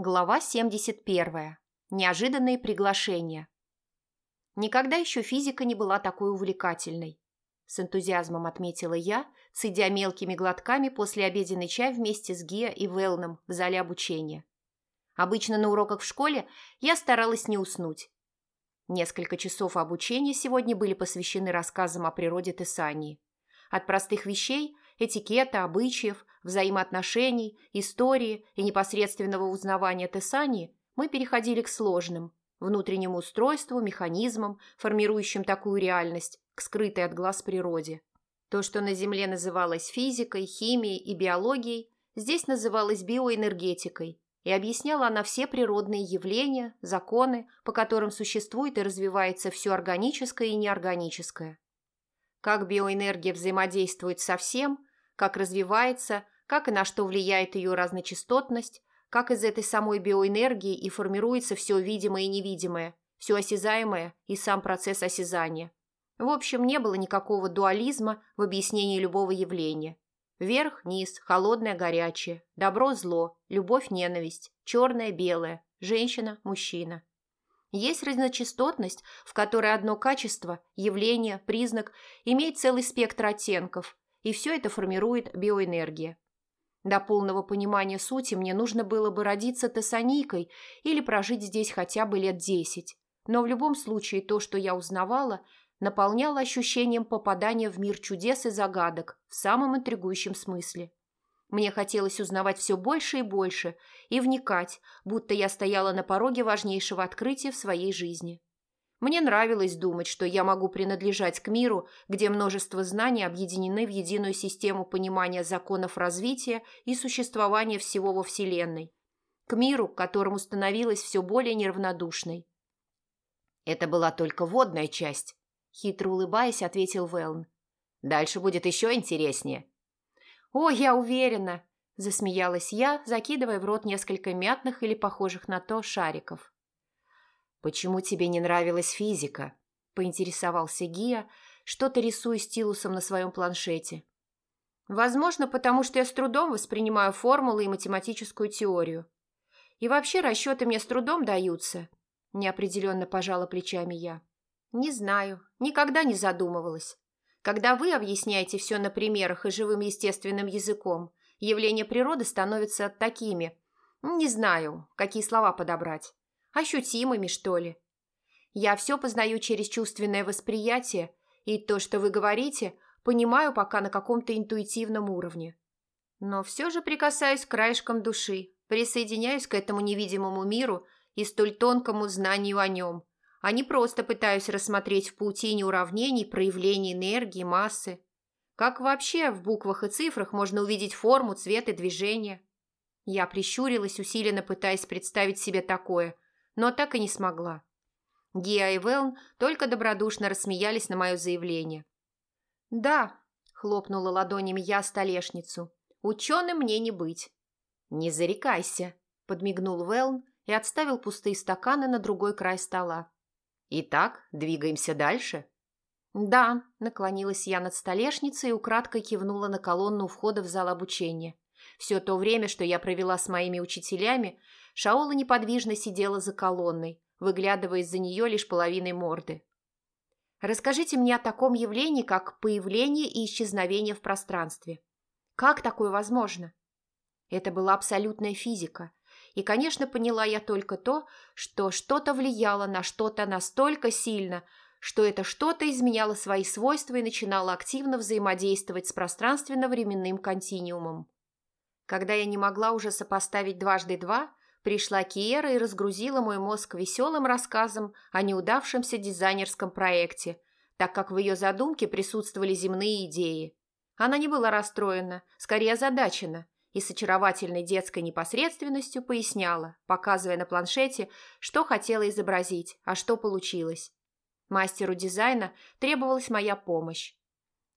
Глава 71. Неожиданные приглашения. Никогда еще физика не была такой увлекательной. С энтузиазмом отметила я, цедя мелкими глотками после обеденный чай вместе с Гиа и Велном в зале обучения. Обычно на уроках в школе я старалась не уснуть. Несколько часов обучения сегодня были посвящены рассказам о природе Тессании. От простых вещей, этикета, обычаев, взаимоотношений, истории и непосредственного узнавания Тессании мы переходили к сложным, внутреннему устройству, механизмам, формирующим такую реальность, к скрытой от глаз природе. То, что на Земле называлось физикой, химией и биологией, здесь называлось биоэнергетикой, и объясняла она все природные явления, законы, по которым существует и развивается все органическое и неорганическое. Как биоэнергия взаимодействует со всем, как развивается, как и на что влияет ее разночастотность, как из этой самой биоэнергии и формируется все видимое и невидимое, все осязаемое и сам процесс осязания. В общем, не было никакого дуализма в объяснении любого явления. Вверх-вниз, холодное-горячее, добро-зло, любовь-ненависть, черное-белое, женщина-мужчина. Есть разночастотность, в которой одно качество, явление, признак имеет целый спектр оттенков, и все это формирует биоэнергия. До полного понимания сути мне нужно было бы родиться тессаникой или прожить здесь хотя бы лет десять. Но в любом случае то, что я узнавала, наполняло ощущением попадания в мир чудес и загадок в самом интригующем смысле. Мне хотелось узнавать все больше и больше и вникать, будто я стояла на пороге важнейшего открытия в своей жизни. Мне нравилось думать, что я могу принадлежать к миру, где множество знаний объединены в единую систему понимания законов развития и существования всего во Вселенной. К миру, которому становилась все более неравнодушной. «Это была только водная часть», – хитро улыбаясь, ответил Велн. «Дальше будет еще интереснее». «О, я уверена!» – засмеялась я, закидывая в рот несколько мятных или похожих на то шариков. «Почему тебе не нравилась физика?» – поинтересовался Гия, что-то рисуя стилусом на своем планшете. «Возможно, потому что я с трудом воспринимаю формулы и математическую теорию. И вообще расчеты мне с трудом даются», – неопределенно пожала плечами я. «Не знаю, никогда не задумывалась. Когда вы объясняете все на примерах и живым естественным языком, явления природы становятся такими, не знаю, какие слова подобрать ощутимыми, что ли. Я все познаю через чувственное восприятие, и то, что вы говорите, понимаю пока на каком-то интуитивном уровне. Но все же прикасаюсь к краешкам души, присоединяюсь к этому невидимому миру и столь тонкому знанию о нем, а не просто пытаюсь рассмотреть в паутине уравнений проявление энергии, массы. Как вообще в буквах и цифрах можно увидеть форму, цвет и движение? Я прищурилась, усиленно пытаясь представить себе такое – но так и не смогла. Гиа и Велн только добродушно рассмеялись на мое заявление. «Да», – хлопнула ладонями я столешницу, – «ученым мне не быть». «Не зарекайся», – подмигнул Велн и отставил пустые стаканы на другой край стола. «Итак, двигаемся дальше?» «Да», – наклонилась я над столешницей и украдкой кивнула на колонну у входа в зал обучения. Все то время, что я провела с моими учителями, Шаола неподвижно сидела за колонной, выглядывая из-за нее лишь половиной морды. «Расскажите мне о таком явлении, как появление и исчезновение в пространстве. Как такое возможно?» Это была абсолютная физика. И, конечно, поняла я только то, что что-то влияло на что-то настолько сильно, что это что-то изменяло свои свойства и начинало активно взаимодействовать с пространственно-временным континиумом. Когда я не могла уже сопоставить дважды два, Пришла Киера и разгрузила мой мозг веселым рассказом о неудавшемся дизайнерском проекте, так как в ее задумке присутствовали земные идеи. Она не была расстроена, скорее озадачена, и с очаровательной детской непосредственностью поясняла, показывая на планшете, что хотела изобразить, а что получилось. Мастеру дизайна требовалась моя помощь.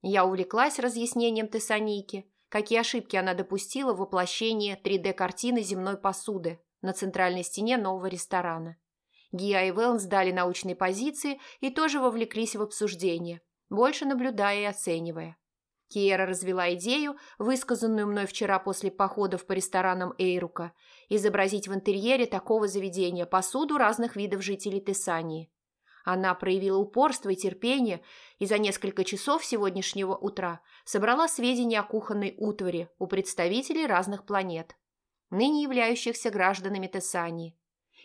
Я увлеклась разъяснением Тессаники, какие ошибки она допустила в воплощении 3D-картины земной посуды, на центральной стене нового ресторана. Гиа и Вэлн сдали научные позиции и тоже вовлеклись в обсуждение, больше наблюдая и оценивая. Киера развела идею, высказанную мной вчера после походов по ресторанам Эйрука, изобразить в интерьере такого заведения посуду разных видов жителей Тессании. Она проявила упорство и терпение и за несколько часов сегодняшнего утра собрала сведения о кухонной утвари у представителей разных планет, ныне являющихся гражданами Тессании.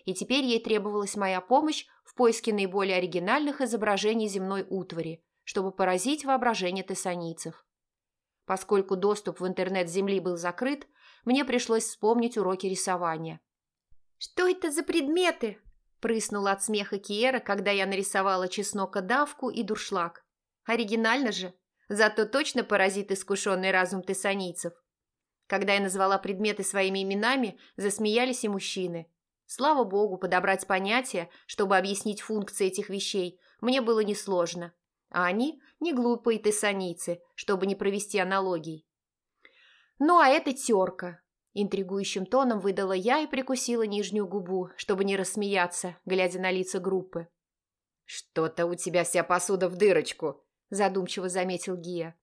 И теперь ей требовалась моя помощь в поиске наиболее оригинальных изображений земной утвари, чтобы поразить воображение тессанийцев. Поскольку доступ в интернет Земли был закрыт, мне пришлось вспомнить уроки рисования. «Что это за предметы?» – прыснула от смеха Киера, когда я нарисовала чеснокодавку и дуршлаг. «Оригинально же, зато точно поразит искушенный разум тессанийцев». Когда я назвала предметы своими именами, засмеялись и мужчины. Слава богу, подобрать понятия, чтобы объяснить функции этих вещей, мне было несложно. А они не глупые тессанийцы, чтобы не провести аналогий. Ну, а это терка. Интригующим тоном выдала я и прикусила нижнюю губу, чтобы не рассмеяться, глядя на лица группы. «Что-то у тебя вся посуда в дырочку», – задумчиво заметил Гия.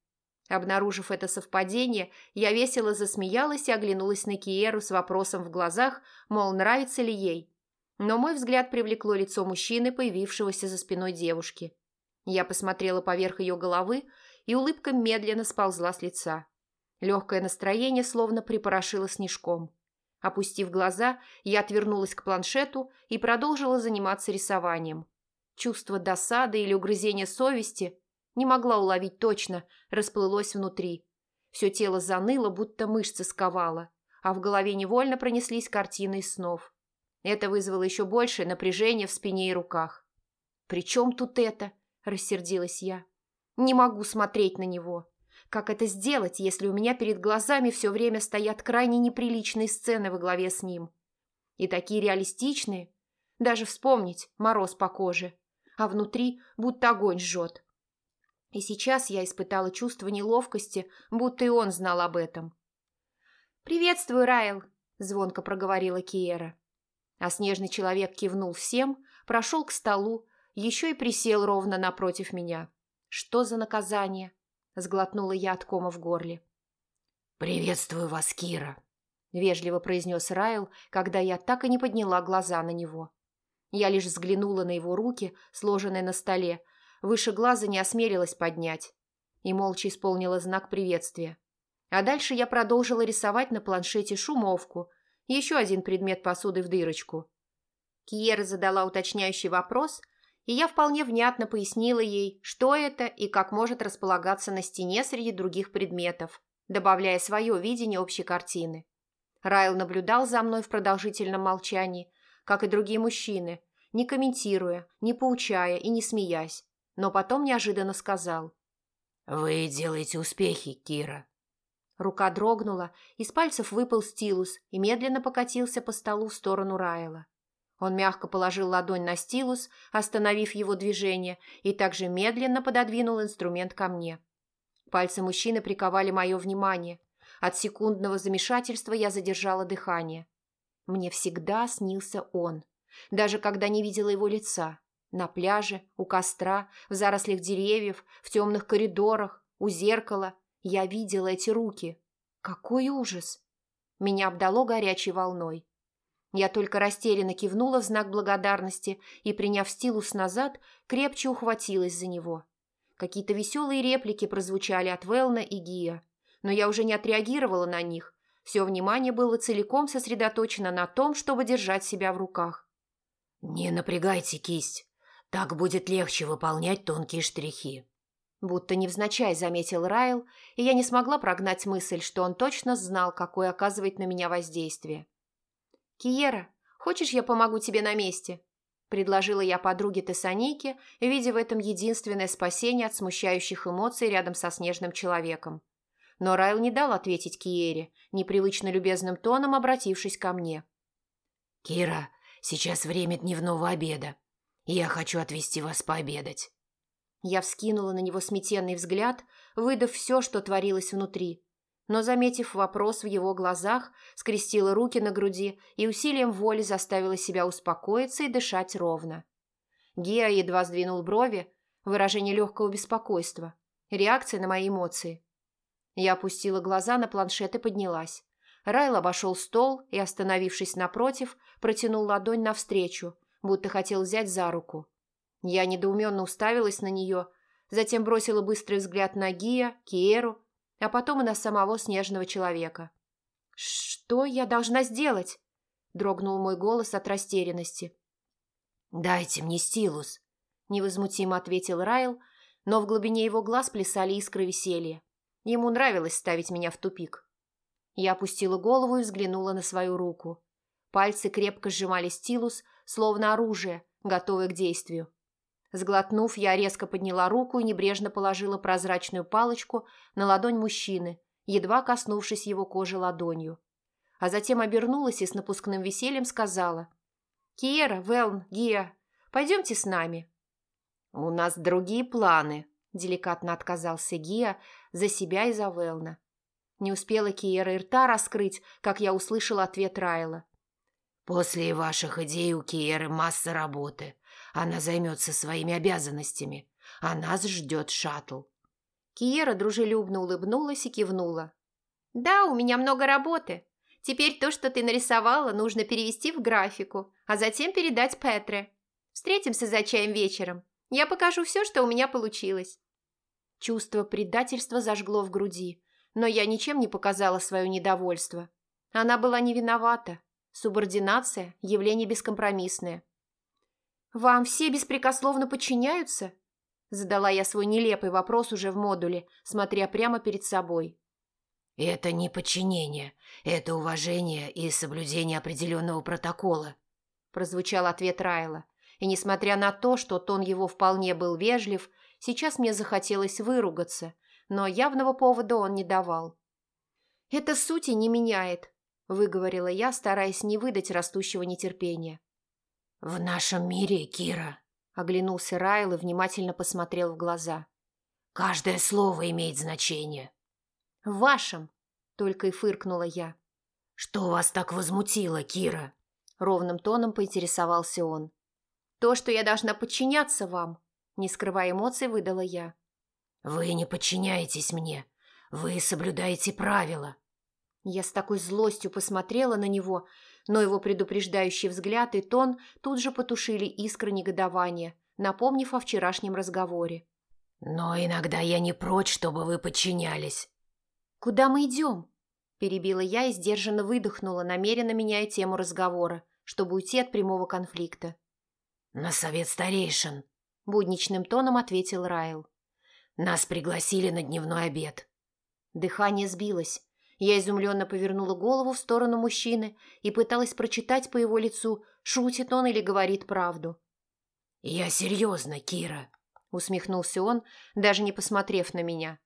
Обнаружив это совпадение, я весело засмеялась и оглянулась на Киеру с вопросом в глазах, мол, нравится ли ей. Но мой взгляд привлекло лицо мужчины, появившегося за спиной девушки. Я посмотрела поверх ее головы, и улыбка медленно сползла с лица. Легкое настроение словно припорошило снежком. Опустив глаза, я отвернулась к планшету и продолжила заниматься рисованием. Чувство досады или угрызения совести не могла уловить точно, расплылось внутри. Все тело заныло, будто мышцы сковало, а в голове невольно пронеслись картины из снов. Это вызвало еще большее напряжение в спине и руках. «При чем тут это?» – рассердилась я. «Не могу смотреть на него. Как это сделать, если у меня перед глазами все время стоят крайне неприличные сцены во главе с ним? И такие реалистичные. Даже вспомнить мороз по коже, а внутри будто огонь жжет. И сейчас я испытала чувство неловкости, будто и он знал об этом. «Приветствую, Райл», – звонко проговорила Киера. А снежный человек кивнул всем, прошел к столу, еще и присел ровно напротив меня. «Что за наказание?» – сглотнула я от кома в горле. «Приветствую вас, Кира», – вежливо произнес Райл, когда я так и не подняла глаза на него. Я лишь взглянула на его руки, сложенные на столе, выше глаза не осмелилась поднять и молча исполнила знак приветствия. А дальше я продолжила рисовать на планшете шумовку, еще один предмет посуды в дырочку. Киера задала уточняющий вопрос – и я вполне внятно пояснила ей, что это и как может располагаться на стене среди других предметов, добавляя свое видение общей картины. Райл наблюдал за мной в продолжительном молчании, как и другие мужчины, не комментируя, не поучая и не смеясь, но потом неожиданно сказал. «Вы делаете успехи, Кира». Рука дрогнула, из пальцев выпал стилус и медленно покатился по столу в сторону Райла. Он мягко положил ладонь на стилус, остановив его движение, и также медленно пододвинул инструмент ко мне. Пальцы мужчины приковали мое внимание. От секундного замешательства я задержала дыхание. Мне всегда снился он, даже когда не видела его лица. На пляже, у костра, в зарослях деревьев, в темных коридорах, у зеркала. Я видела эти руки. Какой ужас! Меня обдало горячей волной. Я только растерянно кивнула в знак благодарности и, приняв стилус назад, крепче ухватилась за него. Какие-то веселые реплики прозвучали от Велна и Гия, но я уже не отреагировала на них. Все внимание было целиком сосредоточено на том, чтобы держать себя в руках. «Не напрягайте кисть, так будет легче выполнять тонкие штрихи», Будто невзначай заметил Райл, и я не смогла прогнать мысль, что он точно знал, какое оказывает на меня воздействие. «Киера, хочешь, я помогу тебе на месте?» Предложила я подруге Тессанике, видя в этом единственное спасение от смущающих эмоций рядом со снежным человеком. Но Райл не дал ответить Киере, непривычно любезным тоном обратившись ко мне. «Кира, сейчас время дневного обеда. Я хочу отвезти вас пообедать». Я вскинула на него сметенный взгляд, выдав все, что творилось внутри, но, заметив вопрос в его глазах, скрестила руки на груди и усилием воли заставила себя успокоиться и дышать ровно. Геа едва сдвинул брови, выражение легкого беспокойства, реакция на мои эмоции. Я опустила глаза на планшет и поднялась. Райл обошел стол и, остановившись напротив, протянул ладонь навстречу, будто хотел взять за руку. Я недоуменно уставилась на нее, затем бросила быстрый взгляд на Гия, Киеру, а потом и на самого снежного человека. «Что я должна сделать?» – дрогнул мой голос от растерянности. «Дайте мне стилус», – невозмутимо ответил Райл, но в глубине его глаз плясали искры веселья. Ему нравилось ставить меня в тупик. Я опустила голову и взглянула на свою руку. Пальцы крепко сжимали стилус, словно оружие, готовое к действию. Сглотнув, я резко подняла руку и небрежно положила прозрачную палочку на ладонь мужчины, едва коснувшись его кожи ладонью. А затем обернулась и с напускным весельем сказала. «Киера, Велн, Гия, пойдемте с нами». «У нас другие планы», – деликатно отказался Гия за себя и за Велна. Не успела Киера и рта раскрыть, как я услышала ответ Райла. «После ваших идей у Киеры масса работы. Она займется своими обязанностями, а нас ждет шаттл». Киера дружелюбно улыбнулась и кивнула. «Да, у меня много работы. Теперь то, что ты нарисовала, нужно перевести в графику, а затем передать Петре. Встретимся за чаем вечером. Я покажу все, что у меня получилось». Чувство предательства зажгло в груди но я ничем не показала свое недовольство. Она была не виновата. Субординация – явление бескомпромиссное. «Вам все беспрекословно подчиняются?» Задала я свой нелепый вопрос уже в модуле, смотря прямо перед собой. «Это не подчинение, это уважение и соблюдение определенного протокола», прозвучал ответ Райла. И несмотря на то, что тон его вполне был вежлив, сейчас мне захотелось выругаться, но явного повода он не давал. «Это сути не меняет», – выговорила я, стараясь не выдать растущего нетерпения. «В нашем мире, Кира», – оглянулся Райл и внимательно посмотрел в глаза. «Каждое слово имеет значение». «В вашем», – только и фыркнула я. «Что вас так возмутило, Кира?» – ровным тоном поинтересовался он. «То, что я должна подчиняться вам», – не скрывая эмоций, выдала я. «Вы не подчиняетесь мне. Вы соблюдаете правила». Я с такой злостью посмотрела на него, но его предупреждающий взгляд и тон тут же потушили искры негодования, напомнив о вчерашнем разговоре. «Но иногда я не прочь, чтобы вы подчинялись». «Куда мы идем?» – перебила я и сдержанно выдохнула, намеренно меняя тему разговора, чтобы уйти от прямого конфликта. «На совет старейшин», – будничным тоном ответил Райл. Нас пригласили на дневной обед». Дыхание сбилось. Я изумленно повернула голову в сторону мужчины и пыталась прочитать по его лицу, шутит он или говорит правду. «Я серьезно, Кира», — усмехнулся он, даже не посмотрев на меня.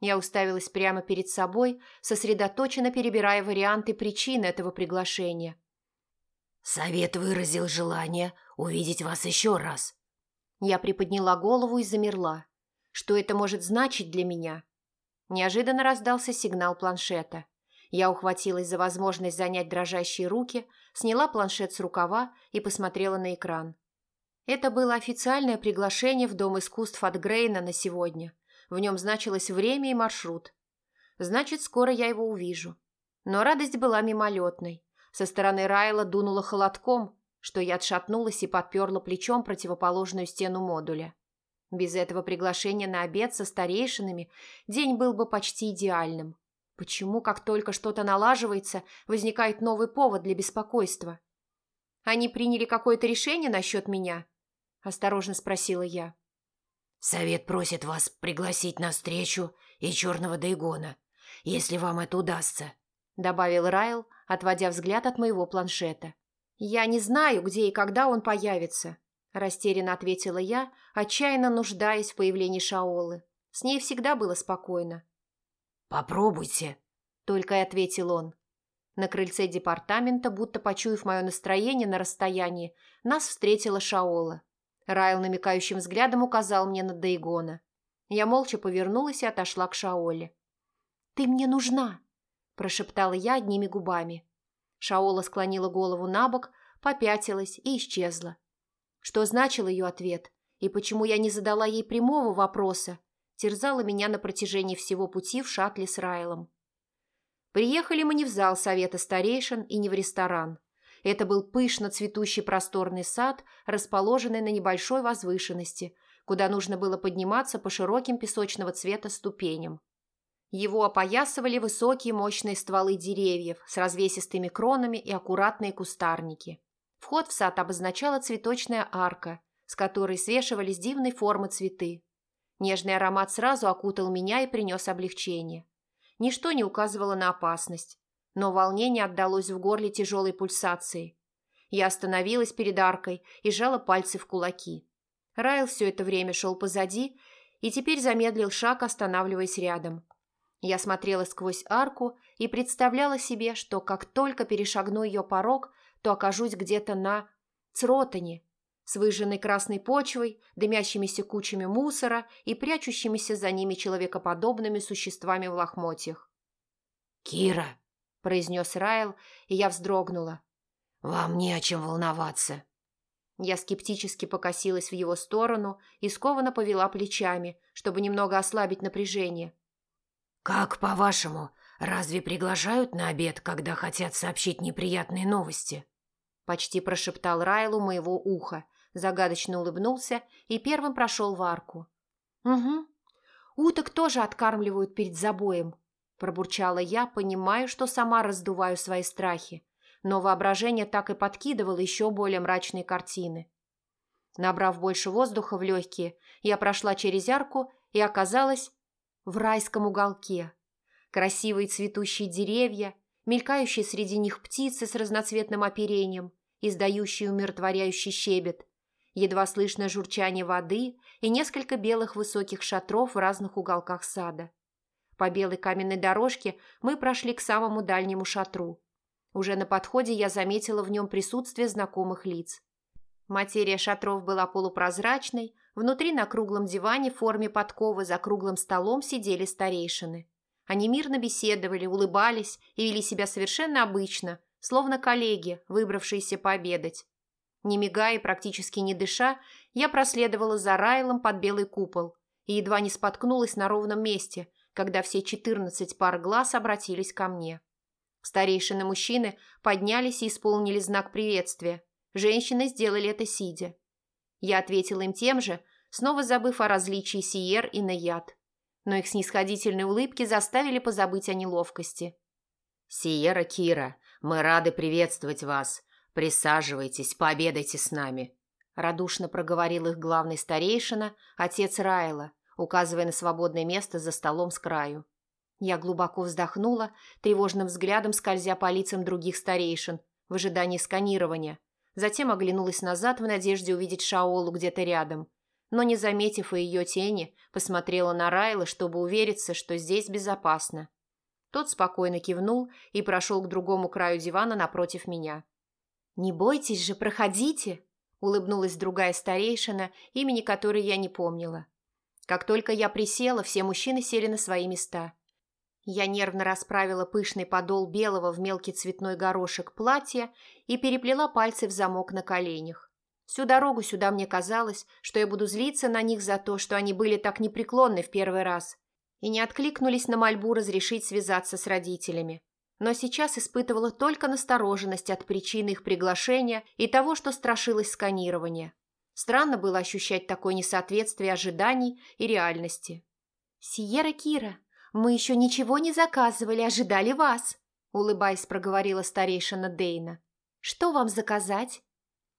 Я уставилась прямо перед собой, сосредоточенно перебирая варианты причин этого приглашения. «Совет выразил желание увидеть вас еще раз». Я приподняла голову и замерла. Что это может значить для меня? Неожиданно раздался сигнал планшета. Я ухватилась за возможность занять дрожащие руки, сняла планшет с рукава и посмотрела на экран. Это было официальное приглашение в Дом искусств от Грейна на сегодня. В нем значилось время и маршрут. Значит, скоро я его увижу. Но радость была мимолетной. Со стороны Райла дунуло холодком, что я отшатнулась и подперла плечом противоположную стену модуля. Без этого приглашения на обед со старейшинами день был бы почти идеальным. Почему, как только что-то налаживается, возникает новый повод для беспокойства? Они приняли какое-то решение насчет меня? Осторожно спросила я. Совет просит вас пригласить на встречу и черного Дейгона, если вам это удастся, добавил Райл, отводя взгляд от моего планшета. Я не знаю, где и когда он появится, Растерянно ответила я, отчаянно нуждаясь в появлении Шаолы. С ней всегда было спокойно. «Попробуйте», — только и ответил он. На крыльце департамента, будто почуяв мое настроение на расстоянии, нас встретила Шаола. Райл намекающим взглядом указал мне на Дейгона. Я молча повернулась и отошла к Шаоле. «Ты мне нужна!» – прошептала я одними губами. Шаола склонила голову на бок, попятилась и исчезла. Что значил ее ответ? И почему я не задала ей прямого вопроса? терзала меня на протяжении всего пути в шаттле с Райлом. Приехали мы не в зал совета старейшин и не в ресторан. Это был пышно цветущий просторный сад, расположенный на небольшой возвышенности, куда нужно было подниматься по широким песочного цвета ступеням. Его опоясывали высокие мощные стволы деревьев с развесистыми кронами и аккуратные кустарники. Вход в сад обозначала цветочная арка, с которой свешивались дивной формы цветы. Нежный аромат сразу окутал меня и принес облегчение. Ничто не указывало на опасность, но волнение отдалось в горле тяжелой пульсацией. Я остановилась перед аркой и сжала пальцы в кулаки. Райл все это время шел позади и теперь замедлил шаг, останавливаясь рядом. Я смотрела сквозь арку и представляла себе, что как только перешагну ее порог, то окажусь где-то на Цротане, с выжженной красной почвой, дымящимися кучами мусора и прячущимися за ними человекоподобными существами в лохмотьях. «Кира!» – произнес Райл, и я вздрогнула. «Вам не о чем волноваться». Я скептически покосилась в его сторону и скованно повела плечами, чтобы немного ослабить напряжение. «Как, по-вашему, разве приглашают на обед, когда хотят сообщить неприятные новости?» Почти прошептал Райлу моего уха, загадочно улыбнулся и первым прошел в арку. «Угу. Уток тоже откармливают перед забоем», – пробурчала я, понимая, что сама раздуваю свои страхи, но воображение так и подкидывало еще более мрачные картины. Набрав больше воздуха в легкие, я прошла через арку и оказалась в райском уголке. Красивые цветущие деревья, мелькающие среди них птицы с разноцветным оперением, издающие умиротворяющий щебет, едва слышное журчание воды и несколько белых высоких шатров в разных уголках сада. По белой каменной дорожке мы прошли к самому дальнему шатру. Уже на подходе я заметила в нем присутствие знакомых лиц. Материя шатров была полупрозрачной, внутри на круглом диване в форме подковы за круглым столом сидели старейшины. Они мирно беседовали, улыбались и вели себя совершенно обычно, словно коллеги, выбравшиеся пообедать. Не мигая и практически не дыша, я проследовала за Райлом под белый купол и едва не споткнулась на ровном месте, когда все четырнадцать пар глаз обратились ко мне. Старейшины мужчины поднялись и исполнили знак приветствия. Женщины сделали это сидя. Я ответила им тем же, снова забыв о различии Сиер и Наяд. Но их снисходительные улыбки заставили позабыть о неловкости. «Сиера Кира, мы рады приветствовать вас. «Присаживайтесь, пообедайте с нами», – радушно проговорил их главный старейшина, отец Райла, указывая на свободное место за столом с краю. Я глубоко вздохнула, тревожным взглядом скользя по лицам других старейшин в ожидании сканирования, затем оглянулась назад в надежде увидеть Шаолу где-то рядом, но, не заметив ее тени, посмотрела на Райла, чтобы увериться, что здесь безопасно. Тот спокойно кивнул и прошел к другому краю дивана напротив меня. «Не бойтесь же, проходите!» – улыбнулась другая старейшина, имени которой я не помнила. Как только я присела, все мужчины сели на свои места. Я нервно расправила пышный подол белого в мелкий цветной горошек платья и переплела пальцы в замок на коленях. Всю дорогу сюда мне казалось, что я буду злиться на них за то, что они были так непреклонны в первый раз и не откликнулись на мольбу разрешить связаться с родителями но сейчас испытывала только настороженность от причины их приглашения и того, что страшилось сканирования. Странно было ощущать такое несоответствие ожиданий и реальности. «Сиера Кира, мы еще ничего не заказывали, ожидали вас», улыбаясь, проговорила старейшина Дейна. «Что вам заказать?»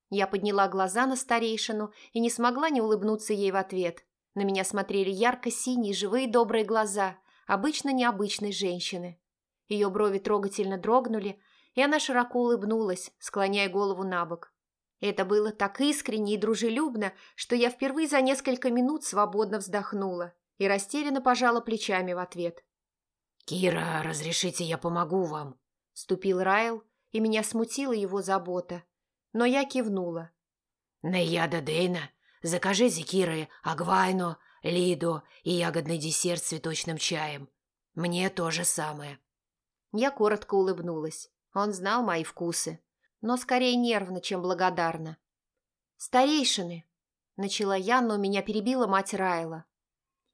Я подняла глаза на старейшину и не смогла не улыбнуться ей в ответ. На меня смотрели ярко-синие, живые добрые глаза, обычно необычной женщины. Ее брови трогательно дрогнули, и она широко улыбнулась, склоняя голову на бок. Это было так искренне и дружелюбно, что я впервые за несколько минут свободно вздохнула и растерянно пожала плечами в ответ. «Кира, разрешите, я помогу вам?» – ступил Райл, и меня смутила его забота. Но я кивнула. «Наяда Дейна, закажи Зикиры, Агвайно, Лидо и ягодный десерт с цветочным чаем. Мне то же самое». Я коротко улыбнулась. Он знал мои вкусы, но скорее нервно, чем благодарно. «Старейшины!» – начала я, но меня перебила мать Райла.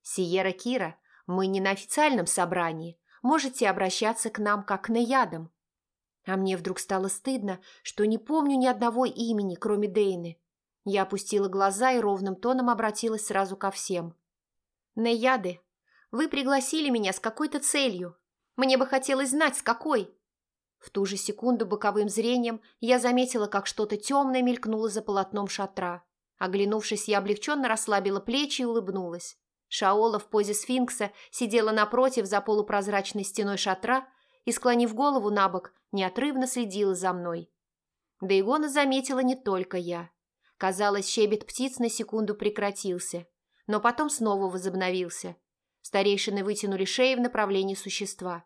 «Сиера Кира, мы не на официальном собрании. Можете обращаться к нам как к наядам». А мне вдруг стало стыдно, что не помню ни одного имени, кроме Дейны. Я опустила глаза и ровным тоном обратилась сразу ко всем. «Наяды, вы пригласили меня с какой-то целью. Мне бы хотелось знать, с какой». В ту же секунду боковым зрением я заметила, как что-то темное мелькнуло за полотном шатра. Оглянувшись, я облегченно расслабила плечи и улыбнулась. Шаола в позе сфинкса сидела напротив за полупрозрачной стеной шатра и, склонив голову на бок, неотрывно следила за мной. Да Игона заметила не только я. Казалось, щебет птиц на секунду прекратился, но потом снова возобновился. Старейшины вытянули шеи в направлении существа.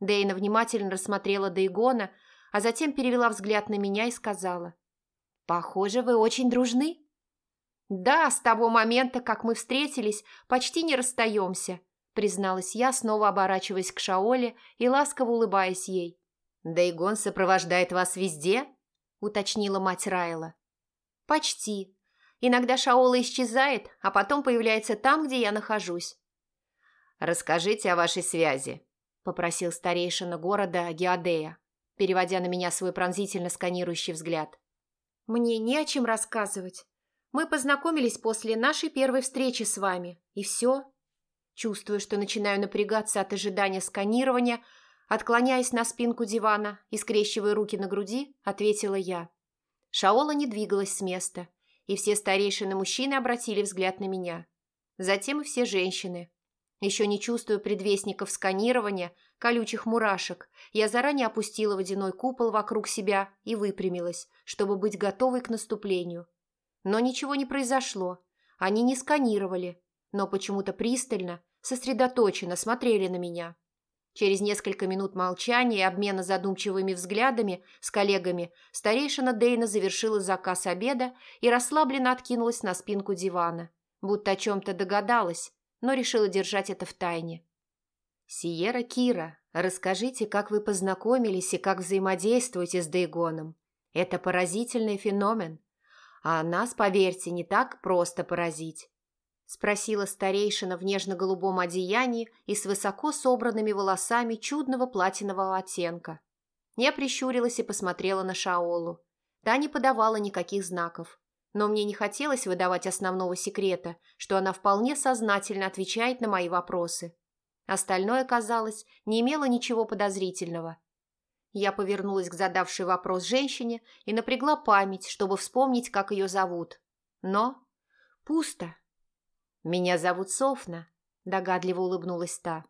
Дейна внимательно рассмотрела Дейгона, а затем перевела взгляд на меня и сказала. «Похоже, вы очень дружны». «Да, с того момента, как мы встретились, почти не расстаемся», призналась я, снова оборачиваясь к Шаоле и ласково улыбаясь ей. «Дейгон сопровождает вас везде?» уточнила мать Райла. «Почти. Иногда Шаола исчезает, а потом появляется там, где я нахожусь». «Расскажите о вашей связи», – попросил старейшина города Геодея, переводя на меня свой пронзительно сканирующий взгляд. «Мне не о чем рассказывать. Мы познакомились после нашей первой встречи с вами, и все. Чувствую, что начинаю напрягаться от ожидания сканирования, отклоняясь на спинку дивана и скрещивая руки на груди, ответила я. Шаола не двигалась с места, и все старейшины мужчины обратили взгляд на меня. Затем и все женщины, еще не чувствуя предвестников сканирования, колючих мурашек, я заранее опустила водяной купол вокруг себя и выпрямилась, чтобы быть готовой к наступлению. Но ничего не произошло. Они не сканировали, но почему-то пристально, сосредоточенно смотрели на меня. Через несколько минут молчания и обмена задумчивыми взглядами с коллегами старейшина Дейна завершила заказ обеда и расслабленно откинулась на спинку дивана, будто о чем-то догадалась, но решила держать это в тайне. «Сиера Кира, расскажите, как вы познакомились и как взаимодействуете с Дейгоном. Это поразительный феномен. А нас, поверьте, не так просто поразить». Спросила старейшина в нежно-голубом одеянии и с высоко собранными волосами чудного платинового оттенка. Я прищурилась и посмотрела на Шаолу. Та не подавала никаких знаков. Но мне не хотелось выдавать основного секрета, что она вполне сознательно отвечает на мои вопросы. Остальное, казалось, не имело ничего подозрительного. Я повернулась к задавшей вопрос женщине и напрягла память, чтобы вспомнить, как ее зовут. Но пусто. «Меня зовут Софна», – догадливо улыбнулась та.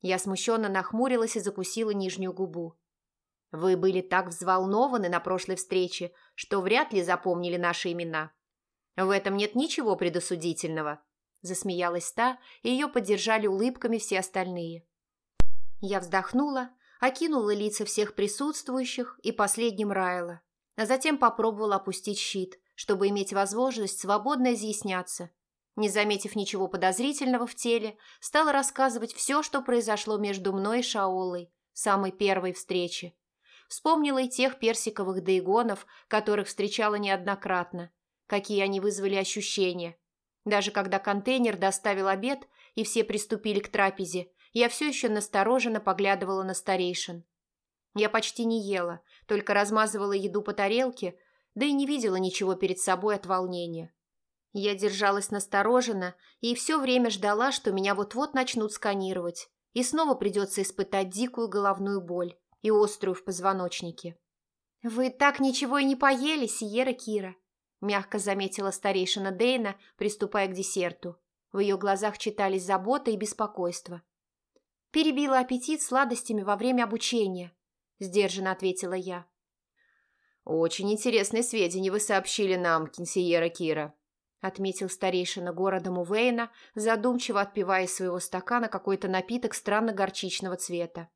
Я смущенно нахмурилась и закусила нижнюю губу. Вы были так взволнованы на прошлой встрече, что вряд ли запомнили наши имена. В этом нет ничего предосудительного. Засмеялась та, и ее поддержали улыбками все остальные. Я вздохнула, окинула лица всех присутствующих и последним Райла, а затем попробовала опустить щит, чтобы иметь возможность свободно изъясняться. Не заметив ничего подозрительного в теле, стала рассказывать все, что произошло между мной и Шаолой, самой первой встречи, Вспомнила и тех персиковых дейгонов, которых встречала неоднократно. Какие они вызвали ощущения. Даже когда контейнер доставил обед, и все приступили к трапезе, я все еще настороженно поглядывала на старейшин. Я почти не ела, только размазывала еду по тарелке, да и не видела ничего перед собой от волнения. Я держалась настороженно и все время ждала, что меня вот-вот начнут сканировать, и снова придется испытать дикую головную боль и острую в позвоночнике. «Вы так ничего и не поели, Сиера Кира», – мягко заметила старейшина Дейна, приступая к десерту. В ее глазах читались забота и беспокойство. «Перебила аппетит сладостями во время обучения», – сдержанно ответила я. «Очень интересные сведения вы сообщили нам, Кинсиера Кира», – отметил старейшина города Мувейна, задумчиво отпивая из своего стакана какой-то напиток странно-горчичного цвета.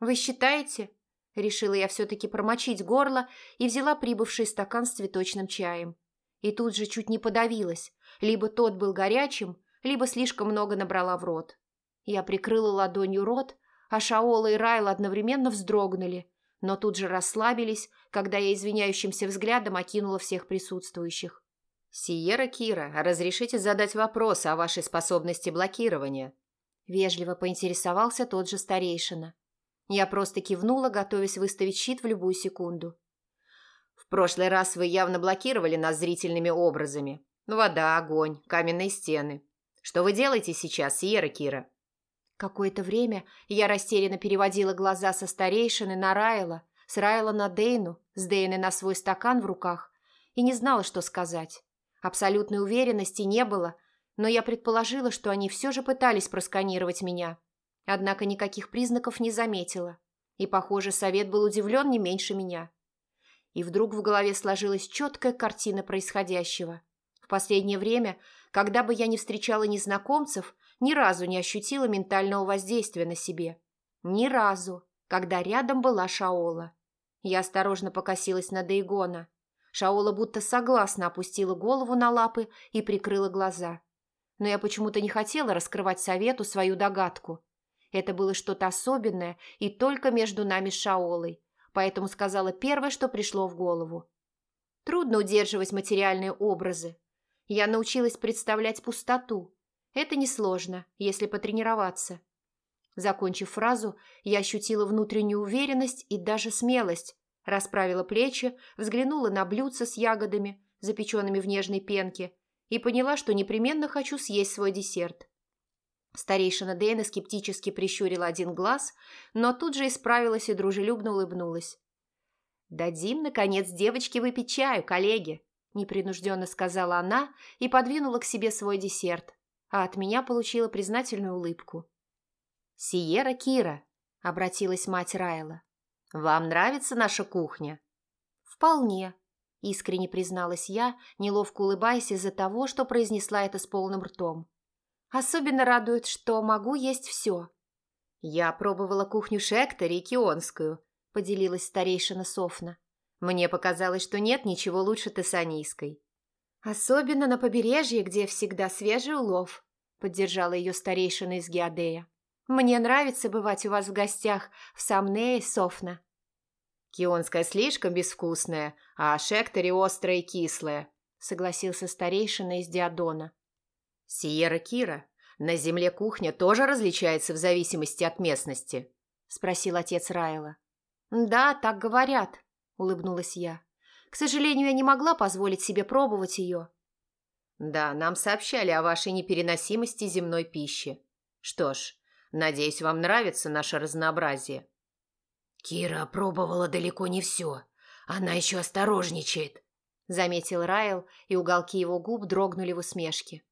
«Вы считаете?» Решила я все-таки промочить горло и взяла прибывший стакан с цветочным чаем. И тут же чуть не подавилась. Либо тот был горячим, либо слишком много набрала в рот. Я прикрыла ладонью рот, а Шаола и Райла одновременно вздрогнули, но тут же расслабились, когда я извиняющимся взглядом окинула всех присутствующих. «Сиера Кира, разрешите задать вопрос о вашей способности блокирования?» Вежливо поинтересовался тот же старейшина. Я просто кивнула, готовясь выставить щит в любую секунду. «В прошлый раз вы явно блокировали нас зрительными образами. Вода, огонь, каменные стены. Что вы делаете сейчас, Сиера Кира?» Какое-то время я растерянно переводила глаза со старейшины на Райла, с Райла на Дейну, с Дейны на свой стакан в руках и не знала, что сказать. Абсолютной уверенности не было, но я предположила, что они все же пытались просканировать меня. Однако никаких признаков не заметила. И, похоже, совет был удивлен не меньше меня. И вдруг в голове сложилась четкая картина происходящего. В последнее время, когда бы я не встречала незнакомцев, ни разу не ощутила ментального воздействия на себе. Ни разу, когда рядом была Шаола. Я осторожно покосилась на Дейгона. Шаола будто согласно опустила голову на лапы и прикрыла глаза. Но я почему-то не хотела раскрывать совету свою догадку. Это было что-то особенное и только между нами с Шаолой, поэтому сказала первое, что пришло в голову. Трудно удерживать материальные образы. Я научилась представлять пустоту. Это несложно, если потренироваться. Закончив фразу, я ощутила внутреннюю уверенность и даже смелость, Расправила плечи, взглянула на блюдце с ягодами, запеченными в нежной пенке, и поняла, что непременно хочу съесть свой десерт. Старейшина Дэйна скептически прищурила один глаз, но тут же исправилась и дружелюбно улыбнулась. «Дадим, наконец, девочке выпить чаю, коллеги», – непринужденно сказала она и подвинула к себе свой десерт, а от меня получила признательную улыбку. «Сиера Кира», – обратилась мать Райла. «Вам нравится наша кухня?» «Вполне», – искренне призналась я, неловко улыбаясь из-за того, что произнесла это с полным ртом. «Особенно радует, что могу есть все». «Я пробовала кухню Шектори и Кионскую», – поделилась старейшина Софна. «Мне показалось, что нет ничего лучше тессанийской». «Особенно на побережье, где всегда свежий улов», – поддержала ее старейшина из Геодея. Мне нравится бывать у вас в гостях в Самнее, Софна». «Кионская слишком безвкусная, а Шектори острая и кислая», — согласился старейшина из Диадона. «Сиера Кира, на земле кухня тоже различается в зависимости от местности?» — спросил отец Райла. «Да, так говорят», — улыбнулась я. «К сожалению, я не могла позволить себе пробовать ее». «Да, нам сообщали о вашей непереносимости земной пищи. Что ж, Надеюсь, вам нравится наше разнообразие». «Кира пробовала далеко не все. Она еще осторожничает», — заметил Райл, и уголки его губ дрогнули в усмешке.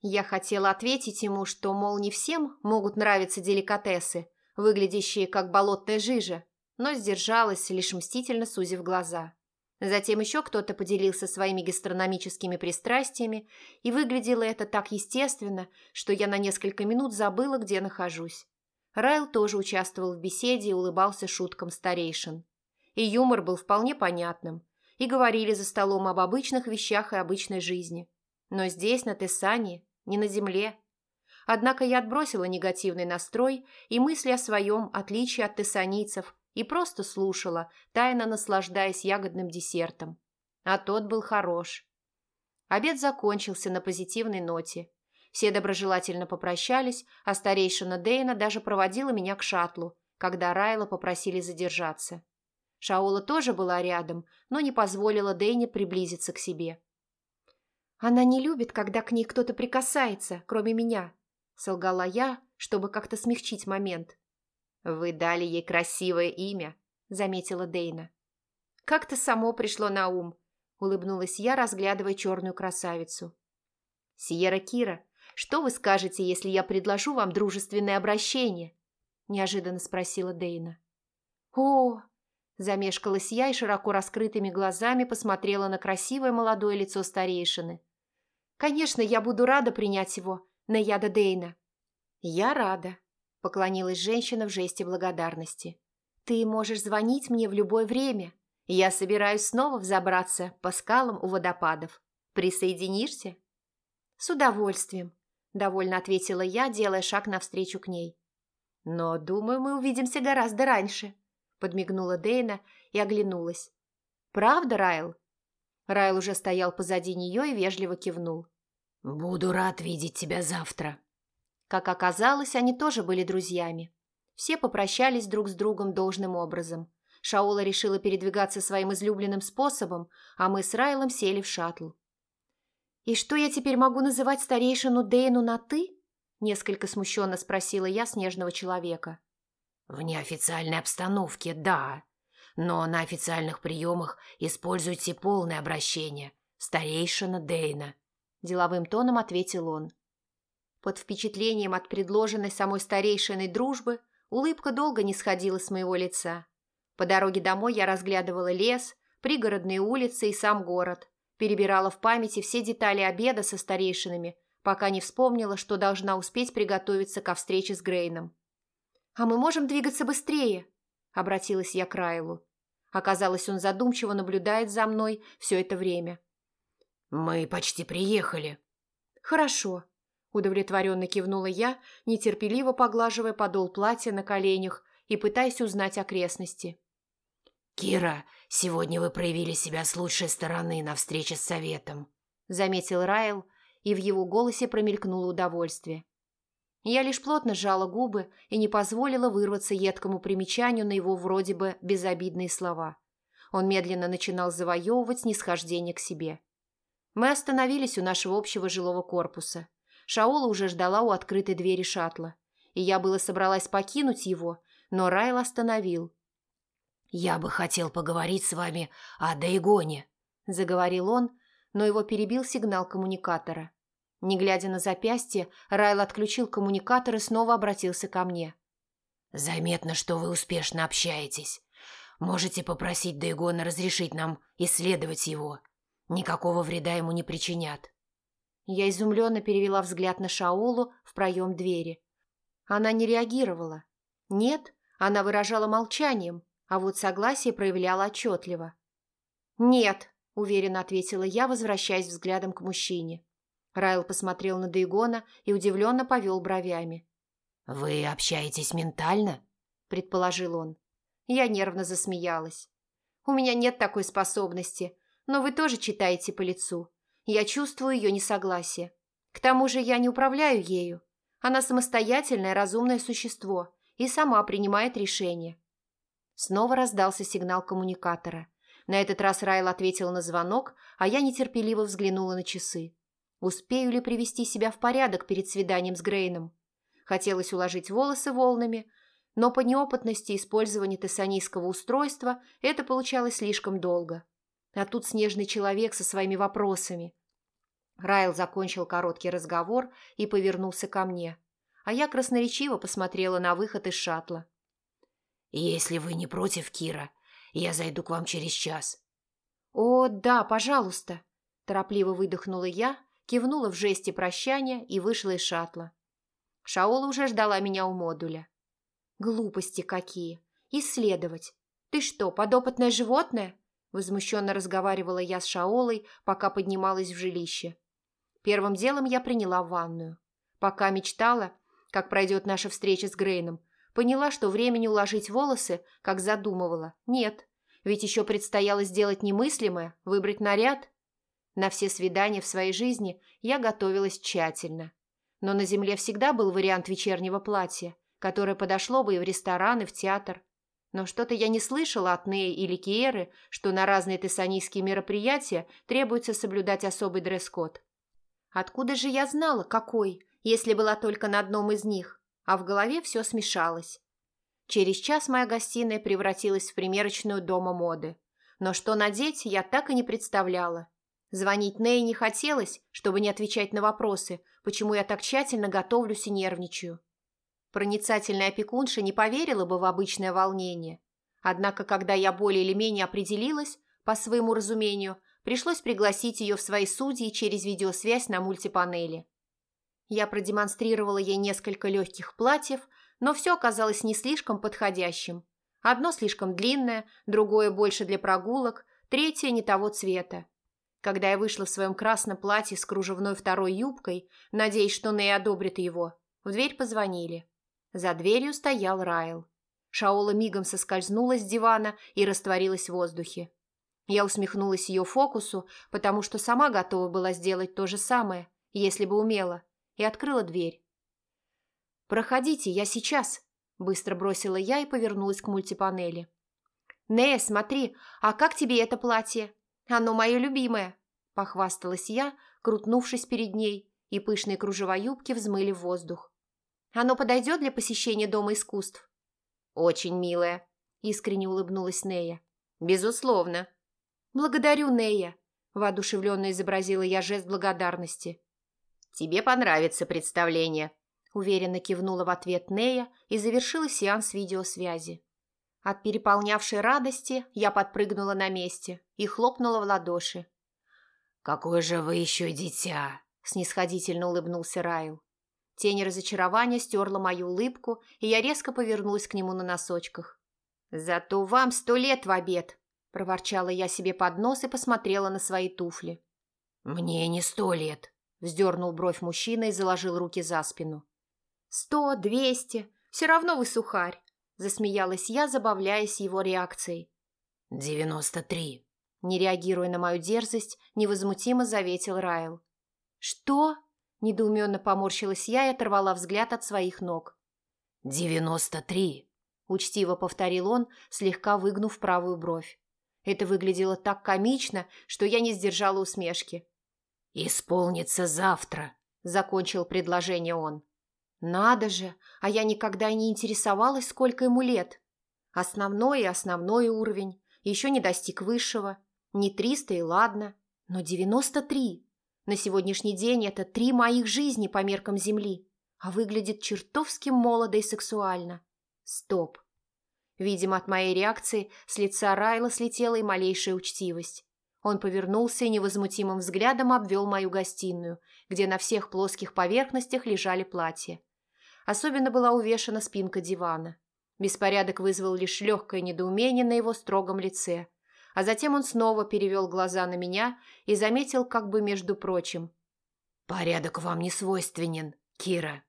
Я хотела ответить ему, что, мол, не всем могут нравиться деликатесы, выглядящие как болотная жижа, но сдержалась, лишь мстительно сузив глаза. Затем еще кто-то поделился своими гастрономическими пристрастиями, и выглядело это так естественно, что я на несколько минут забыла, где нахожусь. Райл тоже участвовал в беседе и улыбался шуткам старейшин. И юмор был вполне понятным, и говорили за столом об обычных вещах и обычной жизни. Но здесь, на Тессане, не на земле. Однако я отбросила негативный настрой и мысли о своем отличии от тессанийцев и просто слушала, тайно наслаждаясь ягодным десертом. А тот был хорош. Обед закончился на позитивной ноте. Все доброжелательно попрощались, а старейшина Дейна даже проводила меня к шаттлу, когда Райла попросили задержаться. Шаола тоже была рядом, но не позволила Дейне приблизиться к себе. «Она не любит, когда к ней кто-то прикасается, кроме меня», — солгала я, чтобы как-то смягчить момент. «Вы дали ей красивое имя», — заметила Дейна. «Как-то само пришло на ум», — улыбнулась я, разглядывая черную красавицу. «Сиера Кира, что вы скажете, если я предложу вам дружественное обращение?» — неожиданно спросила Дейна. «О!» – замешкалась я и широко раскрытыми глазами посмотрела на красивое молодое лицо старейшины. «Конечно, я буду рада принять его, Наяда Дейна». «Я рада», – поклонилась женщина в жесте благодарности. «Ты можешь звонить мне в любое время. Я собираюсь снова взобраться по скалам у водопадов. Присоединишься?» «С удовольствием», – довольно ответила я, делая шаг навстречу к ней. «Но, думаю, мы увидимся гораздо раньше», – подмигнула Дейна и оглянулась. «Правда, Райл?» Райл уже стоял позади нее и вежливо кивнул. «Буду рад видеть тебя завтра». Как оказалось, они тоже были друзьями. Все попрощались друг с другом должным образом. Шаола решила передвигаться своим излюбленным способом, а мы с Райлом сели в шаттл. «И что я теперь могу называть старейшину Дейну на «ты»?» Несколько смущенно спросила я снежного человека. «В неофициальной обстановке, да. Но на официальных приемах используйте полное обращение. Старейшина Дейна», – деловым тоном ответил он. Под впечатлением от предложенной самой старейшиной дружбы улыбка долго не сходила с моего лица. По дороге домой я разглядывала лес, пригородные улицы и сам город, перебирала в памяти все детали обеда со старейшинами – пока не вспомнила, что должна успеть приготовиться ко встрече с Грейном. «А мы можем двигаться быстрее?» – обратилась я к Райлу. Оказалось, он задумчиво наблюдает за мной все это время. «Мы почти приехали». «Хорошо», – удовлетворенно кивнула я, нетерпеливо поглаживая подол платья на коленях и пытаясь узнать окрестности. «Кира, сегодня вы проявили себя с лучшей стороны на встрече с советом», – заметил Райл, и в его голосе промелькнуло удовольствие. Я лишь плотно сжала губы и не позволила вырваться едкому примечанию на его вроде бы безобидные слова. Он медленно начинал завоевывать снисхождение к себе. Мы остановились у нашего общего жилого корпуса. Шаола уже ждала у открытой двери шаттла, и я было собралась покинуть его, но Райл остановил. «Я бы хотел поговорить с вами о Дейгоне», – заговорил он, но его перебил сигнал коммуникатора. Не глядя на запястье, Райл отключил коммуникатор и снова обратился ко мне. «Заметно, что вы успешно общаетесь. Можете попросить Дейгона разрешить нам исследовать его. Никакого вреда ему не причинят». Я изумленно перевела взгляд на Шаолу в проем двери. Она не реагировала. Нет, она выражала молчанием, а вот согласие проявляла отчетливо. «Нет», — уверенно ответила я, возвращаясь взглядом к мужчине. Райл посмотрел на Дейгона и удивленно повел бровями. «Вы общаетесь ментально?» – предположил он. Я нервно засмеялась. «У меня нет такой способности, но вы тоже читаете по лицу. Я чувствую ее несогласие. К тому же я не управляю ею. Она самостоятельное разумное существо и сама принимает решения». Снова раздался сигнал коммуникатора. На этот раз Райл ответил на звонок, а я нетерпеливо взглянула на часы. Успею ли привести себя в порядок перед свиданием с Грейном? Хотелось уложить волосы волнами, но по неопытности использования тессанийского устройства это получалось слишком долго. А тут снежный человек со своими вопросами. Райл закончил короткий разговор и повернулся ко мне, а я красноречиво посмотрела на выход из шаттла. «Если вы не против, Кира, я зайду к вам через час». «О, да, пожалуйста», – торопливо выдохнула я кивнула в жесте прощания и вышла из шаттла. Шаола уже ждала меня у модуля. «Глупости какие! Исследовать! Ты что, подопытное животное?» Возмущенно разговаривала я с Шаолой, пока поднималась в жилище. Первым делом я приняла ванную. Пока мечтала, как пройдет наша встреча с Грейном, поняла, что времени уложить волосы, как задумывала, нет. Ведь еще предстояло сделать немыслимое, выбрать наряд. На все свидания в своей жизни я готовилась тщательно. Но на земле всегда был вариант вечернего платья, которое подошло бы и в ресторан, и в театр. Но что-то я не слышала от Неи или Киеры, что на разные тессанийские мероприятия требуется соблюдать особый дресс-код. Откуда же я знала, какой, если была только на одном из них, а в голове все смешалось? Через час моя гостиная превратилась в примерочную дома моды. Но что надеть, я так и не представляла. Звонить Ней не хотелось, чтобы не отвечать на вопросы, почему я так тщательно готовлюсь и нервничаю. Проницательная опекунша не поверила бы в обычное волнение. Однако, когда я более или менее определилась, по своему разумению, пришлось пригласить ее в свои судьи через видеосвязь на мультипанели. Я продемонстрировала ей несколько легких платьев, но все оказалось не слишком подходящим. Одно слишком длинное, другое больше для прогулок, третье не того цвета. Когда я вышла в своем красном платье с кружевной второй юбкой, надеясь, что Ней одобрит его, в дверь позвонили. За дверью стоял Райл. Шаола мигом соскользнула с дивана и растворилась в воздухе. Я усмехнулась ее фокусу, потому что сама готова была сделать то же самое, если бы умела, и открыла дверь. «Проходите, я сейчас», – быстро бросила я и повернулась к мультипанели. «Нея, смотри, а как тебе это платье? Оно мое любимое», – похвасталась я, крутнувшись перед ней, и пышные кружева юбки взмыли в воздух. «Оно подойдет для посещения Дома искусств?» «Очень милая», – искренне улыбнулась Нея. «Безусловно», «Благодарю, Нея!» – воодушевленно изобразила я жест благодарности. «Тебе понравится представление», – уверенно кивнула в ответ Нея и завершила сеанс видеосвязи. От переполнявшей радости я подпрыгнула на месте и хлопнула в ладоши. «Какое же вы еще дитя!» – снисходительно улыбнулся Райл. Тень разочарования стерла мою улыбку, и я резко повернулась к нему на носочках. «Зато вам сто лет в обед!» – проворчала я себе под нос и посмотрела на свои туфли. «Мне не сто лет», – вздернул бровь мужчина и заложил руки за спину. «Сто, двести, все равно вы сухарь», – засмеялась я, забавляясь его реакцией. «Девяносто три», – не реагируя на мою дерзость, невозмутимо заветил Райл. «Что?» – недоуменно поморщилась я и оторвала взгляд от своих ног. «Девяносто три», – учтиво повторил он, слегка выгнув правую бровь. Это выглядело так комично, что я не сдержала усмешки. «Исполнится завтра», – закончил предложение он. «Надо же, а я никогда не интересовалась, сколько ему лет. Основной и основной уровень, еще не достиг высшего. Не триста и ладно, но девяносто три. На сегодняшний день это три моих жизни по меркам Земли, а выглядит чертовски молодо и сексуально. Стоп, Видимо, от моей реакции с лица Райла слетела и малейшая учтивость. Он повернулся и невозмутимым взглядом обвел мою гостиную, где на всех плоских поверхностях лежали платья. Особенно была увешана спинка дивана. Беспорядок вызвал лишь легкое недоумение на его строгом лице. А затем он снова перевел глаза на меня и заметил как бы между прочим. «Порядок вам не свойственен, Кира».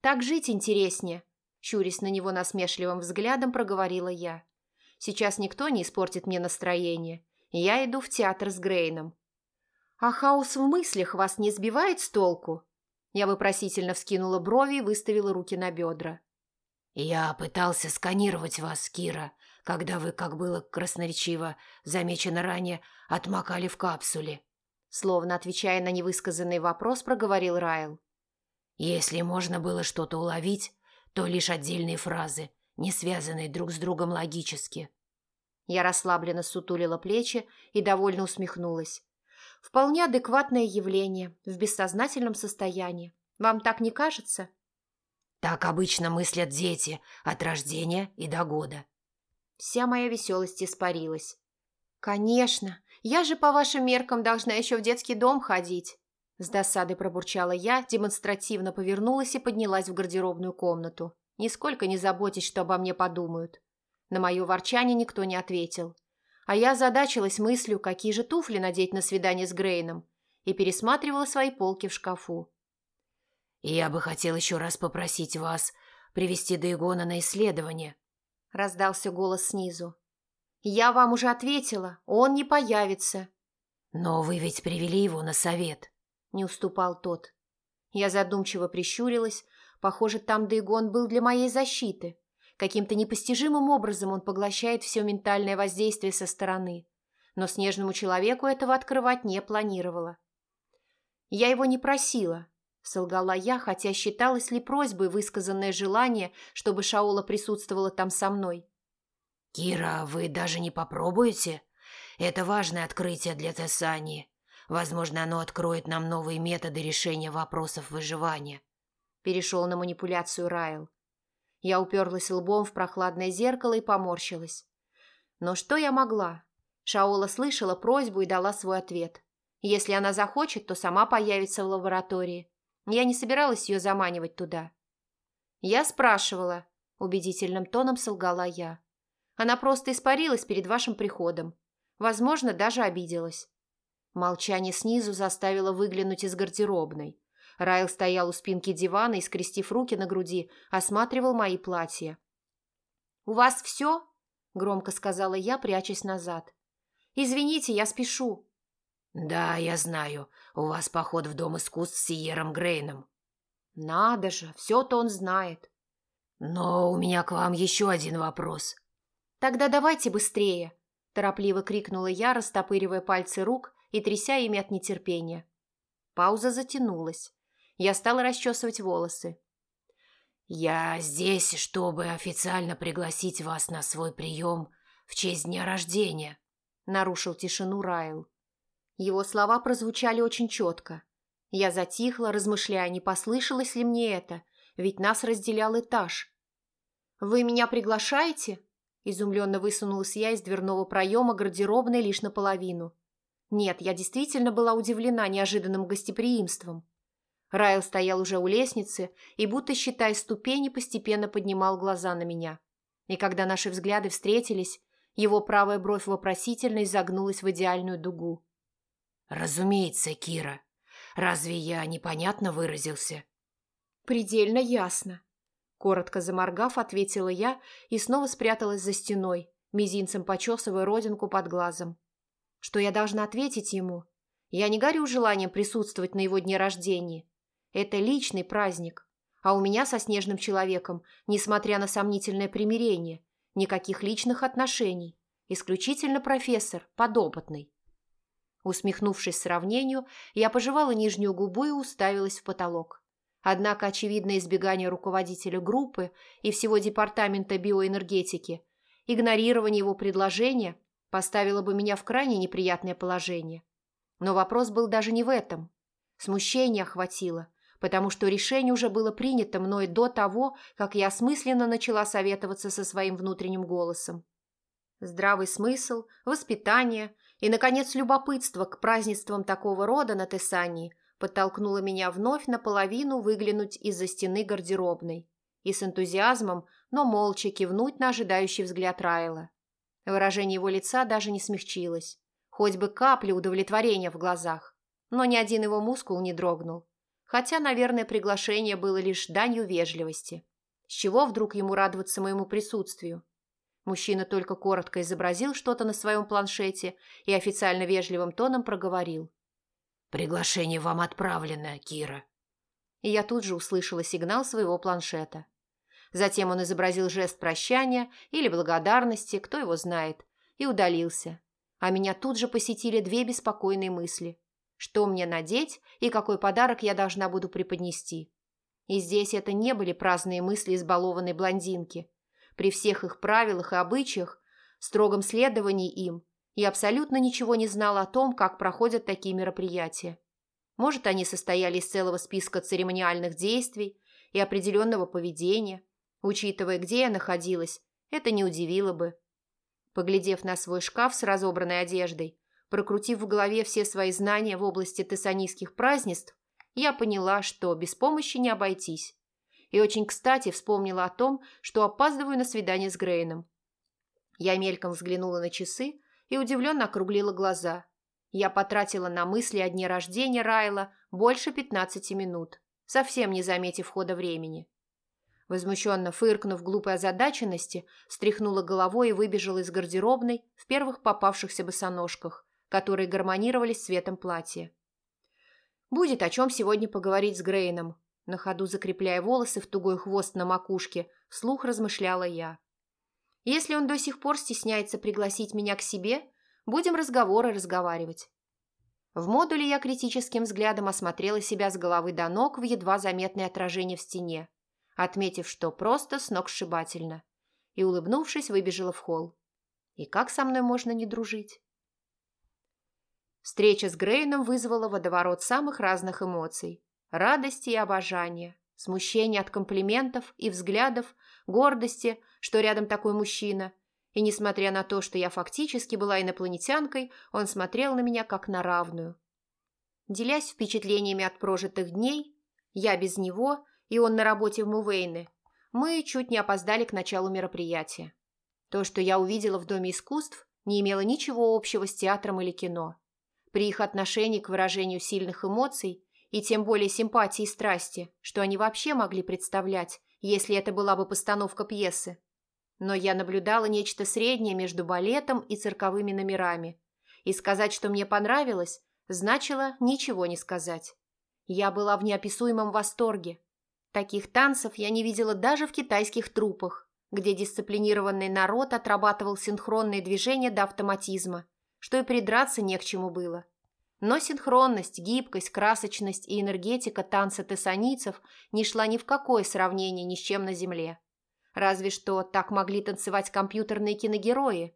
«Так жить интереснее», Щурясь на него насмешливым взглядом, проговорила я. «Сейчас никто не испортит мне настроение. Я иду в театр с Грейном». «А хаос в мыслях вас не сбивает с толку?» Я вопросительно вскинула брови и выставила руки на бедра. «Я пытался сканировать вас, Кира, когда вы, как было красноречиво замечено ранее, отмокали в капсуле». Словно отвечая на невысказанный вопрос, проговорил Райл. «Если можно было что-то уловить, то лишь отдельные фразы, не связанные друг с другом логически. Я расслабленно сутулила плечи и довольно усмехнулась. Вполне адекватное явление в бессознательном состоянии. Вам так не кажется? Так обычно мыслят дети от рождения и до года. Вся моя веселость испарилась. Конечно, я же по вашим меркам должна еще в детский дом ходить. С досадой пробурчала я, демонстративно повернулась и поднялась в гардеробную комнату, нисколько не заботясь, что обо мне подумают. На мое ворчание никто не ответил. А я задачилась мыслью, какие же туфли надеть на свидание с Грейном, и пересматривала свои полки в шкафу. «Я бы хотел еще раз попросить вас привести Дейгона на исследование», — раздался голос снизу. «Я вам уже ответила, он не появится». «Но вы ведь привели его на совет» не уступал тот. Я задумчиво прищурилась. Похоже, там Дейгон был для моей защиты. Каким-то непостижимым образом он поглощает все ментальное воздействие со стороны. Но снежному человеку этого открывать не планировала. Я его не просила, солгала я, хотя считалось ли просьбой высказанное желание, чтобы Шаола присутствовала там со мной. «Кира, вы даже не попробуете? Это важное открытие для Тессании. Возможно, оно откроет нам новые методы решения вопросов выживания. Перешел на манипуляцию Райл. Я уперлась лбом в прохладное зеркало и поморщилась. Но что я могла? Шаола слышала просьбу и дала свой ответ. Если она захочет, то сама появится в лаборатории. Я не собиралась ее заманивать туда. Я спрашивала, убедительным тоном солгала я. Она просто испарилась перед вашим приходом. Возможно, даже обиделась. Молчание снизу заставило выглянуть из гардеробной. Райл стоял у спинки дивана и, скрестив руки на груди, осматривал мои платья. «У вас все?» – громко сказала я, прячась назад. Извините, я спешу». «Да, я знаю. У вас поход в Дом искусств с Сиером Грейном». «Надо же, все-то он знает». «Но у меня к вам еще один вопрос». «Тогда давайте быстрее», – торопливо крикнула я, растопыривая пальцы рук и тряся ими от нетерпения. Пауза затянулась. Я стала расчесывать волосы. «Я здесь, чтобы официально пригласить вас на свой прием в честь дня рождения», – нарушил тишину Райл. Его слова прозвучали очень четко. Я затихла, размышляя, не послышалось ли мне это, ведь нас разделял этаж. «Вы меня приглашаете?» Изумленно высунулась я из дверного проема гардеробной лишь наполовину. Нет, я действительно была удивлена неожиданным гостеприимством. Райл стоял уже у лестницы и, будто считая ступени, постепенно поднимал глаза на меня. И когда наши взгляды встретились, его правая бровь вопросительно изогнулась в идеальную дугу. «Разумеется, Кира. Разве я непонятно выразился?» «Предельно ясно», – коротко заморгав, ответила я и снова спряталась за стеной, мизинцем почесывая родинку под глазом. Что я должна ответить ему? Я не горю желанием присутствовать на его дне рождения. Это личный праздник. А у меня со снежным человеком, несмотря на сомнительное примирение, никаких личных отношений. Исключительно профессор, подопытный. Усмехнувшись сравнению, я пожевала нижнюю губу и уставилась в потолок. Однако очевидное избегание руководителя группы и всего департамента биоэнергетики, игнорирование его предложения поставило бы меня в крайне неприятное положение. Но вопрос был даже не в этом. Смущение охватило, потому что решение уже было принято мной до того, как я осмысленно начала советоваться со своим внутренним голосом. Здравый смысл, воспитание и, наконец, любопытство к празднествам такого рода на Тесании подтолкнуло меня вновь наполовину выглянуть из-за стены гардеробной и с энтузиазмом, но молча кивнуть на ожидающий взгляд Райла. Выражение его лица даже не смягчилось, хоть бы капля удовлетворения в глазах, но ни один его мускул не дрогнул, хотя, наверное, приглашение было лишь данью вежливости. С чего вдруг ему радоваться моему присутствию? Мужчина только коротко изобразил что-то на своем планшете и официально вежливым тоном проговорил. «Приглашение вам отправлено, Кира». И я тут же услышала сигнал своего планшета. Затем он изобразил жест прощания или благодарности, кто его знает, и удалился. А меня тут же посетили две беспокойные мысли. Что мне надеть и какой подарок я должна буду преподнести? И здесь это не были праздные мысли избалованной блондинки – при всех их правилах и обычаях, строгом следовании им, и абсолютно ничего не знала о том, как проходят такие мероприятия. Может, они состояли из целого списка церемониальных действий и определенного поведения. Учитывая, где я находилась, это не удивило бы. Поглядев на свой шкаф с разобранной одеждой, прокрутив в голове все свои знания в области тессанийских празднеств, я поняла, что без помощи не обойтись и очень кстати вспомнила о том, что опаздываю на свидание с Грейном. Я мельком взглянула на часы и удивленно округлила глаза. Я потратила на мысли о дне рождения Райла больше пятнадцати минут, совсем не заметив хода времени. Возмущенно фыркнув глупой озадаченности, встряхнула головой и выбежала из гардеробной в первых попавшихся босоножках, которые гармонировали с цветом платья. Будет о чем сегодня поговорить с Грейном, на ходу закрепляя волосы в тугой хвост на макушке, вслух размышляла я. Если он до сих пор стесняется пригласить меня к себе, будем разговоры разговаривать. В модуле я критическим взглядом осмотрела себя с головы до ног в едва заметное отражение в стене, отметив, что просто сногсшибательно, и, улыбнувшись, выбежала в холл. И как со мной можно не дружить? Встреча с Грейном вызвала водоворот самых разных эмоций радости и обожания, смущения от комплиментов и взглядов, гордости, что рядом такой мужчина. И несмотря на то, что я фактически была инопланетянкой, он смотрел на меня как на равную. Делясь впечатлениями от прожитых дней, я без него и он на работе в Мувейне, мы чуть не опоздали к началу мероприятия. То, что я увидела в Доме искусств, не имело ничего общего с театром или кино. При их отношении к выражению сильных эмоций и тем более симпатии и страсти, что они вообще могли представлять, если это была бы постановка пьесы. Но я наблюдала нечто среднее между балетом и цирковыми номерами, И сказать, что мне понравилось, значило ничего не сказать. Я была в неописуемом восторге. Таких танцев я не видела даже в китайских трупах, где дисциплинированный народ отрабатывал синхронные движения до автоматизма, что и придраться не к чему было. Но синхронность, гибкость, красочность и энергетика танца тессанийцев не шла ни в какое сравнение ни с чем на Земле. Разве что так могли танцевать компьютерные киногерои.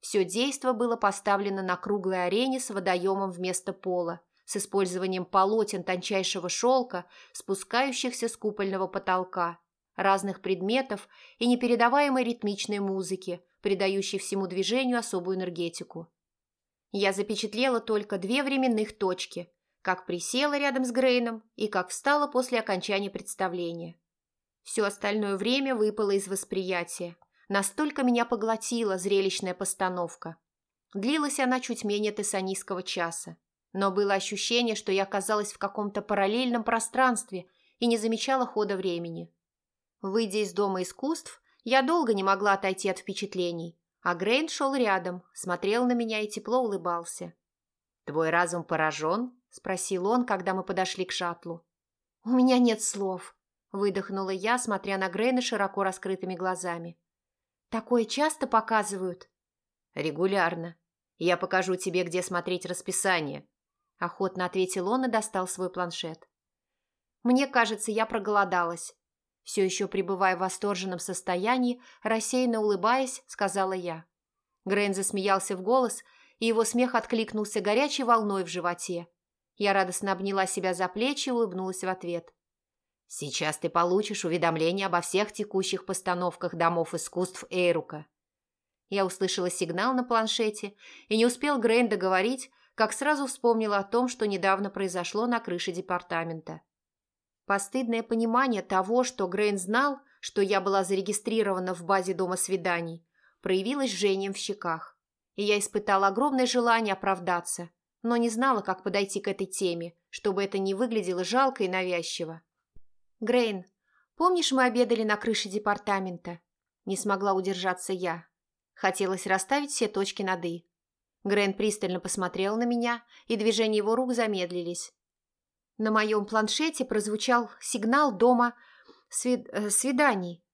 Все действо было поставлено на круглой арене с водоемом вместо пола, с использованием полотен тончайшего шелка, спускающихся с купольного потолка, разных предметов и непередаваемой ритмичной музыки, придающей всему движению особую энергетику. Я запечатлела только две временных точки, как присела рядом с Грейном и как встала после окончания представления. Все остальное время выпало из восприятия. Настолько меня поглотила зрелищная постановка. Длилась она чуть менее тессанийского часа но было ощущение, что я оказалась в каком-то параллельном пространстве и не замечала хода времени. Выйдя из Дома искусств, я долго не могла отойти от впечатлений, а Грейн шел рядом, смотрел на меня и тепло улыбался. «Твой разум поражен?» – спросил он, когда мы подошли к шаттлу. «У меня нет слов», – выдохнула я, смотря на Грейна широко раскрытыми глазами. «Такое часто показывают?» «Регулярно. Я покажу тебе, где смотреть расписание», – охотно ответил он и достал свой планшет. «Мне кажется, я проголодалась». Все еще пребывая в восторженном состоянии, рассеянно улыбаясь, сказала я. Грейн засмеялся в голос, и его смех откликнулся горячей волной в животе. Я радостно обняла себя за плечи и улыбнулась в ответ. «Сейчас ты получишь уведомление обо всех текущих постановках домов искусств Эйрука». Я услышала сигнал на планшете, и не успел Грейн договорить, как сразу вспомнила о том, что недавно произошло на крыше департамента. Постыдное понимание того, что Грейн знал, что я была зарегистрирована в базе дома свиданий, проявилось жжением в щеках. И я испытала огромное желание оправдаться, но не знала, как подойти к этой теме, чтобы это не выглядело жалко и навязчиво. «Грейн, помнишь, мы обедали на крыше департамента?» Не смогла удержаться я. Хотелось расставить все точки над «и». Грен пристально посмотрел на меня, и движения его рук замедлились. На моем планшете прозвучал сигнал дома свид... э, свиданий.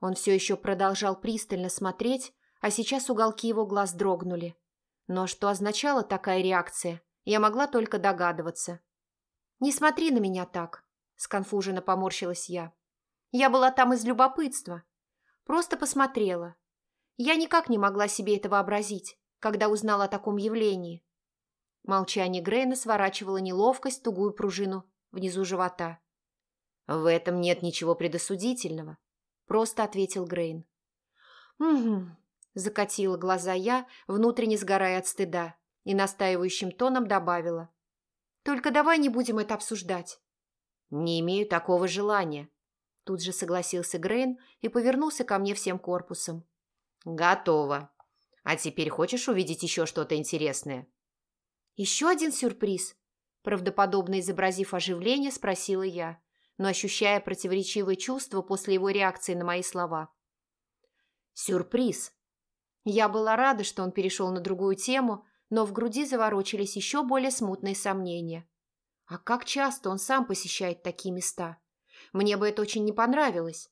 Он все еще продолжал пристально смотреть, а сейчас уголки его глаз дрогнули. Но что означала такая реакция, я могла только догадываться. «Не смотри на меня так», – сконфуженно поморщилась я. «Я была там из любопытства. Просто посмотрела. Я никак не могла себе это вообразить когда узнал о таком явлении. Молчание Грейна сворачивало неловкость тугую пружину внизу живота. «В этом нет ничего предосудительного», – просто ответил Грейн. «Угу», – закатила глаза я, внутренне сгорая от стыда, и настаивающим тоном добавила. «Только давай не будем это обсуждать». «Не имею такого желания», – тут же согласился Грейн и повернулся ко мне всем корпусом. «Готово», а теперь хочешь увидеть еще что-то интересное?» «Еще один сюрприз?» Правдоподобно изобразив оживление, спросила я, но ощущая противоречивые чувства после его реакции на мои слова. «Сюрприз!» Я была рада, что он перешел на другую тему, но в груди заворочились еще более смутные сомнения. А как часто он сам посещает такие места? Мне бы это очень не понравилось.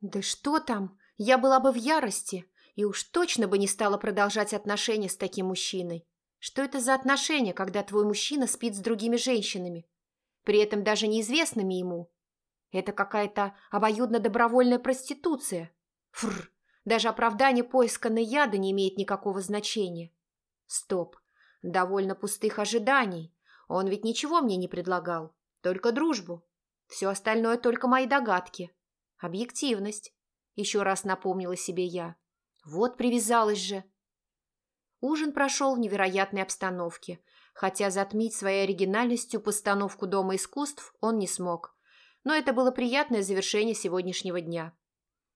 Да что там, я была бы в ярости, и уж точно бы не стала продолжать отношения с таким мужчиной. Что это за отношения, когда твой мужчина спит с другими женщинами? При этом даже неизвестными ему. Это какая-то обоюдно-добровольная проституция. Фрр, даже оправдание поиска на яда не имеет никакого значения. Стоп, довольно пустых ожиданий. Он ведь ничего мне не предлагал, только дружбу. Все остальное только мои догадки. Объективность. Еще раз напомнила себе я. Вот привязалась же. Ужин прошел в невероятной обстановке, хотя затмить своей оригинальностью постановку Дома искусств он не смог. Но это было приятное завершение сегодняшнего дня.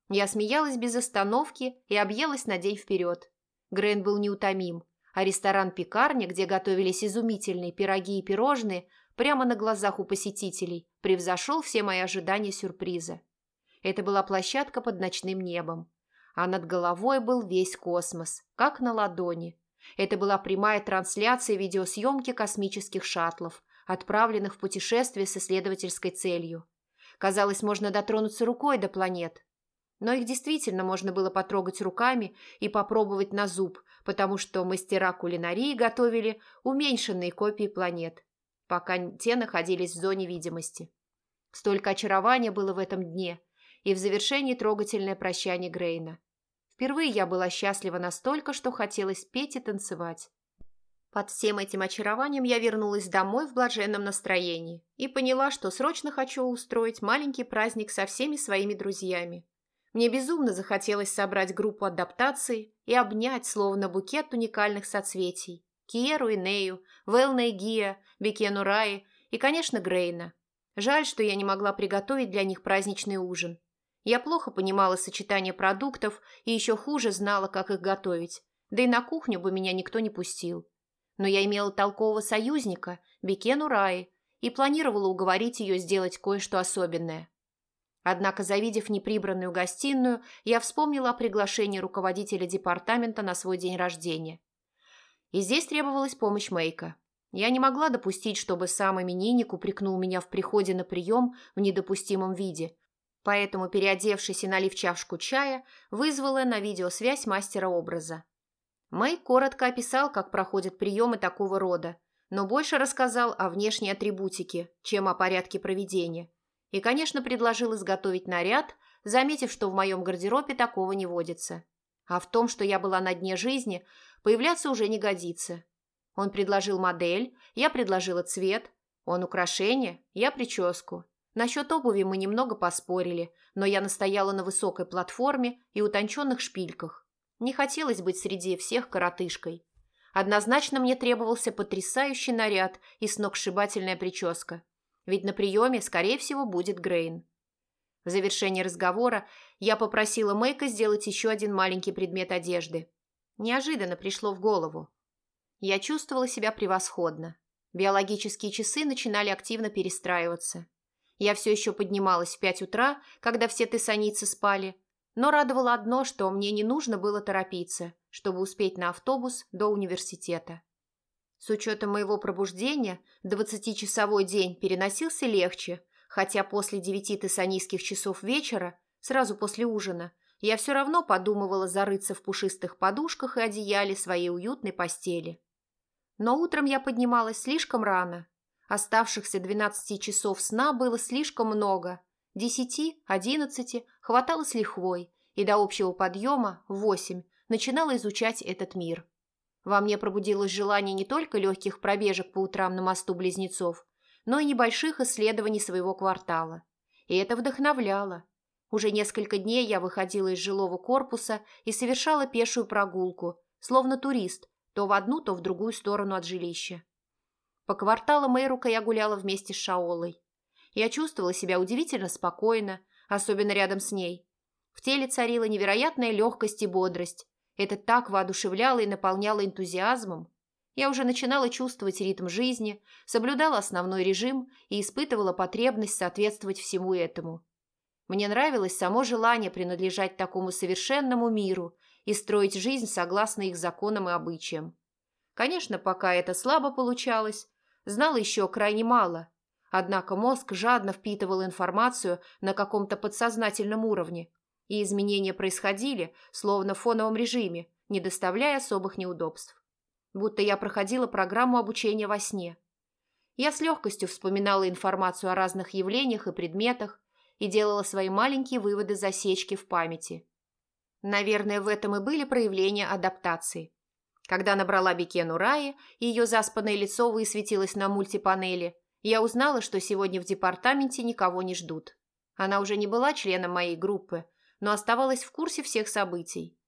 Я смеялась без остановки и объелась на день вперед. Грейн был неутомим, а ресторан-пекарня, где готовились изумительные пироги и пирожные, прямо на глазах у посетителей, превзошел все мои ожидания сюрприза. Это была площадка под ночным небом а над головой был весь космос, как на ладони. Это была прямая трансляция видеосъемки космических шаттлов, отправленных в путешествие с исследовательской целью. Казалось, можно дотронуться рукой до планет. Но их действительно можно было потрогать руками и попробовать на зуб, потому что мастера кулинарии готовили уменьшенные копии планет, пока те находились в зоне видимости. Столько очарования было в этом дне, и в завершении трогательное прощание Грейна. Впервые я была счастлива настолько, что хотелось петь и танцевать. Под всем этим очарованием я вернулась домой в блаженном настроении и поняла, что срочно хочу устроить маленький праздник со всеми своими друзьями. Мне безумно захотелось собрать группу адаптации и обнять, словно букет уникальных соцветий, Киеру и Нею, Велна и Гия, Бекену Раи и, конечно, Грейна. Жаль, что я не могла приготовить для них праздничный ужин. Я плохо понимала сочетание продуктов и еще хуже знала, как их готовить, да и на кухню бы меня никто не пустил. Но я имела толкового союзника, Бекену Раи, и планировала уговорить ее сделать кое-что особенное. Однако, завидев неприбранную гостиную, я вспомнила о приглашении руководителя департамента на свой день рождения. И здесь требовалась помощь Мейка. Я не могла допустить, чтобы сам именинник упрекнул меня в приходе на прием в недопустимом виде, поэтому, переодевшись и налив чашку чая, вызвала на видеосвязь мастера образа. Мэй коротко описал, как проходят приемы такого рода, но больше рассказал о внешней атрибутике, чем о порядке проведения. И, конечно, предложил изготовить наряд, заметив, что в моем гардеробе такого не водится. А в том, что я была на дне жизни, появляться уже не годится. Он предложил модель, я предложила цвет, он украшение, я прическу. Насчет обуви мы немного поспорили, но я настояла на высокой платформе и утонченных шпильках. Не хотелось быть среди всех коротышкой. Однозначно мне требовался потрясающий наряд и сногсшибательная прическа. Ведь на приеме, скорее всего, будет Грейн. В завершении разговора я попросила Мэйка сделать еще один маленький предмет одежды. Неожиданно пришло в голову. Я чувствовала себя превосходно. Биологические часы начинали активно перестраиваться. Я все еще поднималась в пять утра, когда все тессаницы спали, но радовало одно, что мне не нужно было торопиться, чтобы успеть на автобус до университета. С учетом моего пробуждения, двадцатичасовой день переносился легче, хотя после девяти тессанийских часов вечера, сразу после ужина, я все равно подумывала зарыться в пушистых подушках и одеяле своей уютной постели. Но утром я поднималась слишком рано. Оставшихся двенадцати часов сна было слишком много, Десяти, одиннадцати хватало с лихвой, и до общего подъема, восемь, начинала изучать этот мир. Во мне пробудилось желание не только легких пробежек по утрам на мосту близнецов, но и небольших исследований своего квартала. И это вдохновляло. Уже несколько дней я выходила из жилого корпуса и совершала пешую прогулку, словно турист, то в одну, то в другую сторону от жилища. По кварталу Мэйрука я гуляла вместе с Шаолой. Я чувствовала себя удивительно спокойно, особенно рядом с ней. В теле царила невероятная легкость и бодрость. Это так воодушевляло и наполняло энтузиазмом. Я уже начинала чувствовать ритм жизни, соблюдала основной режим и испытывала потребность соответствовать всему этому. Мне нравилось само желание принадлежать такому совершенному миру и строить жизнь согласно их законам и обычаям. Конечно, пока это слабо получалось, знала еще крайне мало – Однако мозг жадно впитывал информацию на каком-то подсознательном уровне, и изменения происходили, словно в фоновом режиме, не доставляя особых неудобств. Будто я проходила программу обучения во сне. Я с легкостью вспоминала информацию о разных явлениях и предметах и делала свои маленькие выводы-засечки в памяти. Наверное, в этом и были проявления адаптации. Когда набрала Бекену Раи, и ее заспанное лицо высветилось на мультипанели – я узнала, что сегодня в департаменте никого не ждут. Она уже не была членом моей группы, но оставалась в курсе всех событий.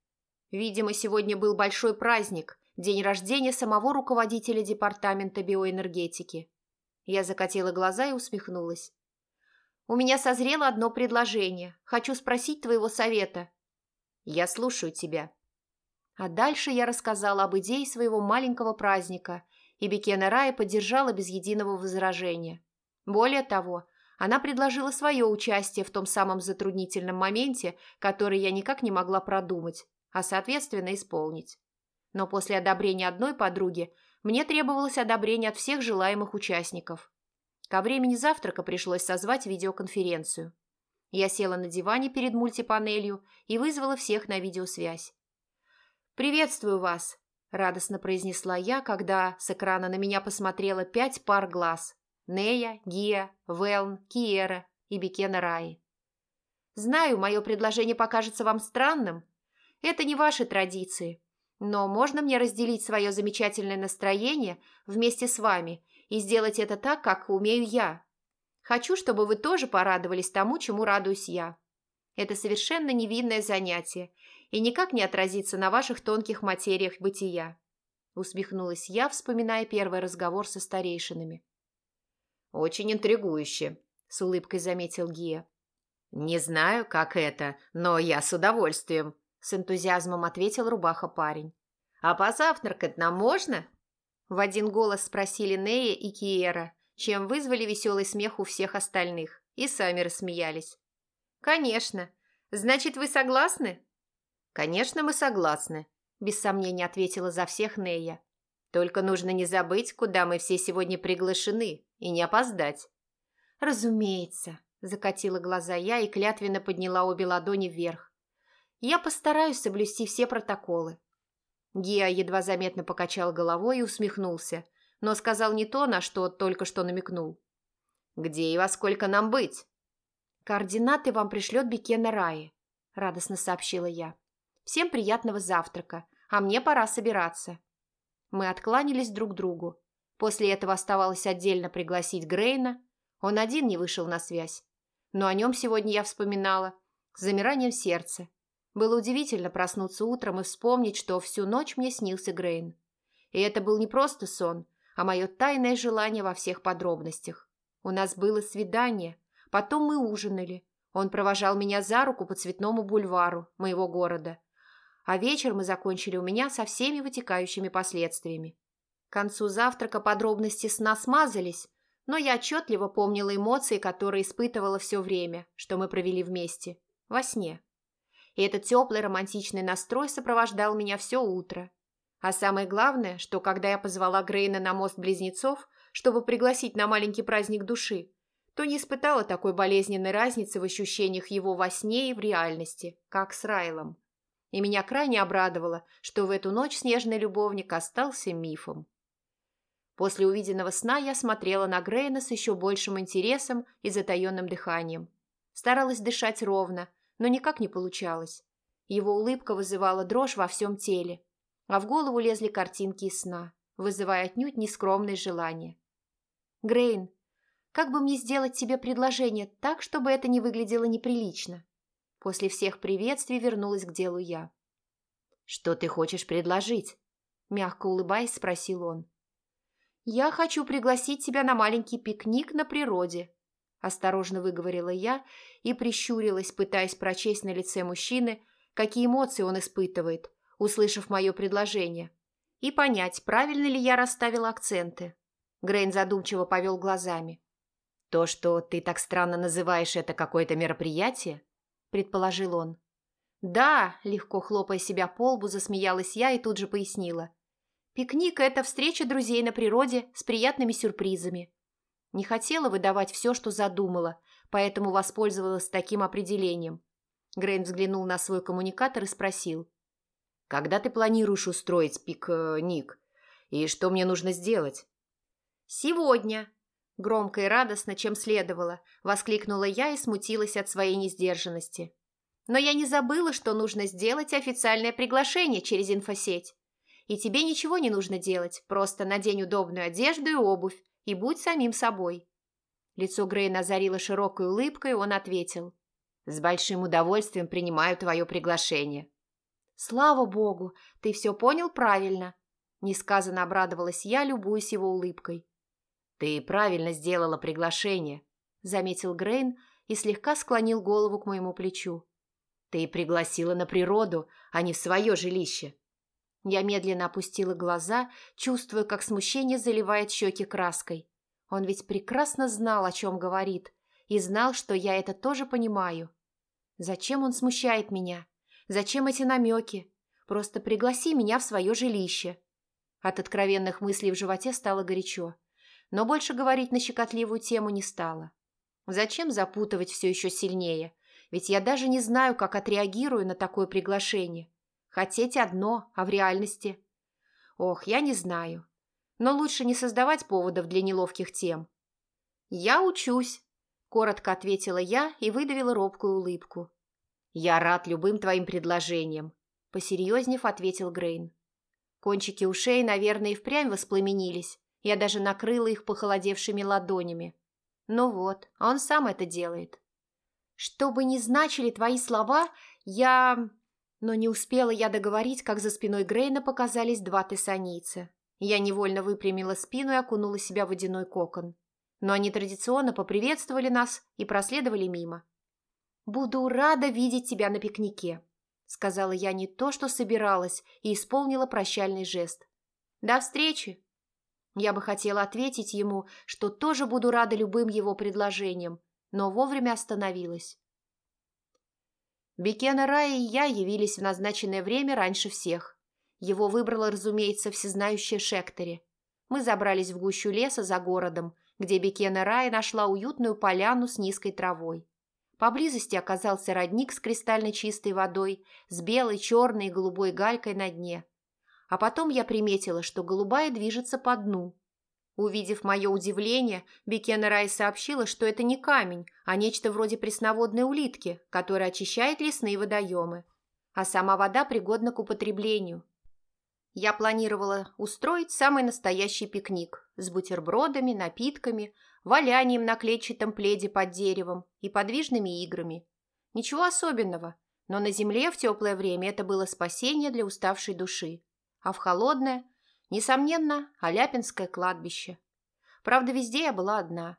Видимо, сегодня был большой праздник, день рождения самого руководителя департамента биоэнергетики. Я закатила глаза и усмехнулась. «У меня созрело одно предложение. Хочу спросить твоего совета». «Я слушаю тебя». А дальше я рассказала об идее своего маленького праздника и Бекена Рая поддержала без единого возражения. Более того, она предложила свое участие в том самом затруднительном моменте, который я никак не могла продумать, а соответственно исполнить. Но после одобрения одной подруги мне требовалось одобрение от всех желаемых участников. Ко времени завтрака пришлось созвать видеоконференцию. Я села на диване перед мультипанелью и вызвала всех на видеосвязь. «Приветствую вас», – радостно произнесла я, когда с экрана на меня посмотрело пять пар глаз – Нея, Гия, Велн, Киера и Бекена Раи. «Знаю, мое предложение покажется вам странным. Это не ваши традиции, но можно мне разделить свое замечательное настроение вместе с вами и сделать это так, как умею я?» Хочу, чтобы вы тоже порадовались тому, чему радуюсь я. Это совершенно невинное занятие и никак не отразится на ваших тонких материях бытия. Усмехнулась я, вспоминая первый разговор со старейшинами. «Очень интригующе», – с улыбкой заметил Гия. «Не знаю, как это, но я с удовольствием», – с энтузиазмом ответил рубаха парень. «А позавтракать нам можно?» В один голос спросили Нея и Киера, чем вызвали веселый смех у всех остальных, и сами рассмеялись. «Конечно. Значит, вы согласны?» «Конечно, мы согласны», – без сомнения ответила за всех Нея. «Только нужно не забыть, куда мы все сегодня приглашены, и не опоздать». «Разумеется», – закатила глаза я и клятвенно подняла обе ладони вверх. «Я постараюсь соблюсти все протоколы». Гия едва заметно покачал головой и усмехнулся – но сказал не то, на что только что намекнул. «Где и во сколько нам быть?» «Координаты вам пришлет Бекена Раи», – радостно сообщила я. «Всем приятного завтрака, а мне пора собираться». Мы откланялись друг другу. После этого оставалось отдельно пригласить Грейна. Он один не вышел на связь. Но о нем сегодня я вспоминала с замиранием сердца. Было удивительно проснуться утром и вспомнить, что всю ночь мне снился Грейн. И это был не просто сон, а мое тайное желание во всех подробностях. У нас было свидание, потом мы ужинали. Он провожал меня за руку по цветному бульвару моего города. А вечер мы закончили у меня со всеми вытекающими последствиями. К концу завтрака подробности сна смазались, но я отчетливо помнила эмоции, которые испытывала все время, что мы провели вместе, во сне. И этот теплый романтичный настрой сопровождал меня все утро. А самое главное, что когда я позвала Грейна на мост близнецов, чтобы пригласить на маленький праздник души, то не испытала такой болезненной разницы в ощущениях его во сне и в реальности, как с Райлом. И меня крайне обрадовало, что в эту ночь снежный любовник остался мифом. После увиденного сна я смотрела на Грейна с еще большим интересом и затаенным дыханием. Старалась дышать ровно, но никак не получалось. Его улыбка вызывала дрожь во всем теле, а в голову лезли картинки из сна, вызывая отнюдь нескромные желания. «Грейн, как бы мне сделать тебе предложение так, чтобы это не выглядело неприлично?» После всех приветствий вернулась к делу я. «Что ты хочешь предложить?» Мягко улыбаясь, спросил он. «Я хочу пригласить тебя на маленький пикник на природе», осторожно выговорила я и прищурилась, пытаясь прочесть на лице мужчины, какие эмоции он испытывает, услышав мое предложение, и понять, правильно ли я расставила акценты. Грейн задумчиво повел глазами. «То, что ты так странно называешь это какое-то мероприятие?» – предположил он. «Да», – легко хлопая себя по лбу, засмеялась я и тут же пояснила. «Пикник – это встреча друзей на природе с приятными сюрпризами. Не хотела выдавать все, что задумала, поэтому воспользовалась таким определением». Грейн взглянул на свой коммуникатор и спросил. Когда ты планируешь устроить пикник? И что мне нужно сделать? Сегодня. Громко и радостно, чем следовало, воскликнула я и смутилась от своей несдержанности. Но я не забыла, что нужно сделать официальное приглашение через инфосеть. И тебе ничего не нужно делать, просто надень удобную одежду и обувь и будь самим собой. Лицо Грейна озарило широкой улыбкой, он ответил. «С большим удовольствием принимаю твое приглашение. «Слава богу, ты все понял правильно!» Несказанно обрадовалась я, любуясь его улыбкой. «Ты правильно сделала приглашение», — заметил Грейн и слегка склонил голову к моему плечу. «Ты пригласила на природу, а не в свое жилище». Я медленно опустила глаза, чувствуя, как смущение заливает щеки краской. Он ведь прекрасно знал, о чем говорит, и знал, что я это тоже понимаю. Зачем он смущает меня? Зачем эти намеки? Просто пригласи меня в свое жилище». От откровенных мыслей в животе стало горячо, но больше говорить на щекотливую тему не стало. Зачем запутывать все еще сильнее? Ведь я даже не знаю, как отреагирую на такое приглашение. Хотеть одно, а в реальности... Ох, я не знаю. Но лучше не создавать поводов для неловких тем. «Я учусь», – коротко ответила я и выдавила робкую улыбку. «Я рад любым твоим предложениям», – посерьезнев ответил Грейн. Кончики ушей, наверное, и впрямь воспламенились. Я даже накрыла их похолодевшими ладонями. Ну вот, он сам это делает. Что бы ни значили твои слова, я... Но не успела я договорить, как за спиной Грейна показались два тессанийца. Я невольно выпрямила спину и окунула себя в водяной кокон. Но они традиционно поприветствовали нас и проследовали мимо. «Буду рада видеть тебя на пикнике», — сказала я не то, что собиралась, и исполнила прощальный жест. «До встречи!» Я бы хотела ответить ему, что тоже буду рада любым его предложениям, но вовремя остановилась. Бекена Рая и я явились в назначенное время раньше всех. Его выбрала, разумеется, всезнающая Шектори. Мы забрались в гущу леса за городом, где Бекена Рая нашла уютную поляну с низкой травой. Поблизости оказался родник с кристально чистой водой, с белой, черной и голубой галькой на дне. А потом я приметила, что голубая движется по дну. Увидев мое удивление, Бекена Рай сообщила, что это не камень, а нечто вроде пресноводной улитки, которая очищает лесные водоемы. А сама вода пригодна к употреблению. Я планировала устроить самый настоящий пикник с бутербродами, напитками, валянием на клетчатом пледе под деревом и подвижными играми. Ничего особенного, но на земле в теплое время это было спасение для уставшей души, а в холодное Несомненно, Аляпинское кладбище. Правда, везде я была одна.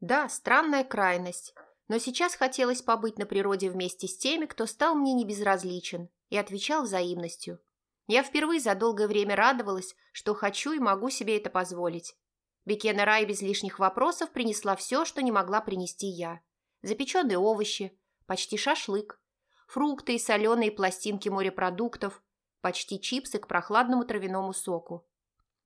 Да, странная крайность, но сейчас хотелось побыть на природе вместе с теми, кто стал мне небезразличен и отвечал взаимностью. Я впервые за долгое время радовалась, что хочу и могу себе это позволить. Бекена Рай без лишних вопросов принесла все, что не могла принести я. Запеченные овощи, почти шашлык, фрукты и соленые пластинки морепродуктов, почти чипсы к прохладному травяному соку.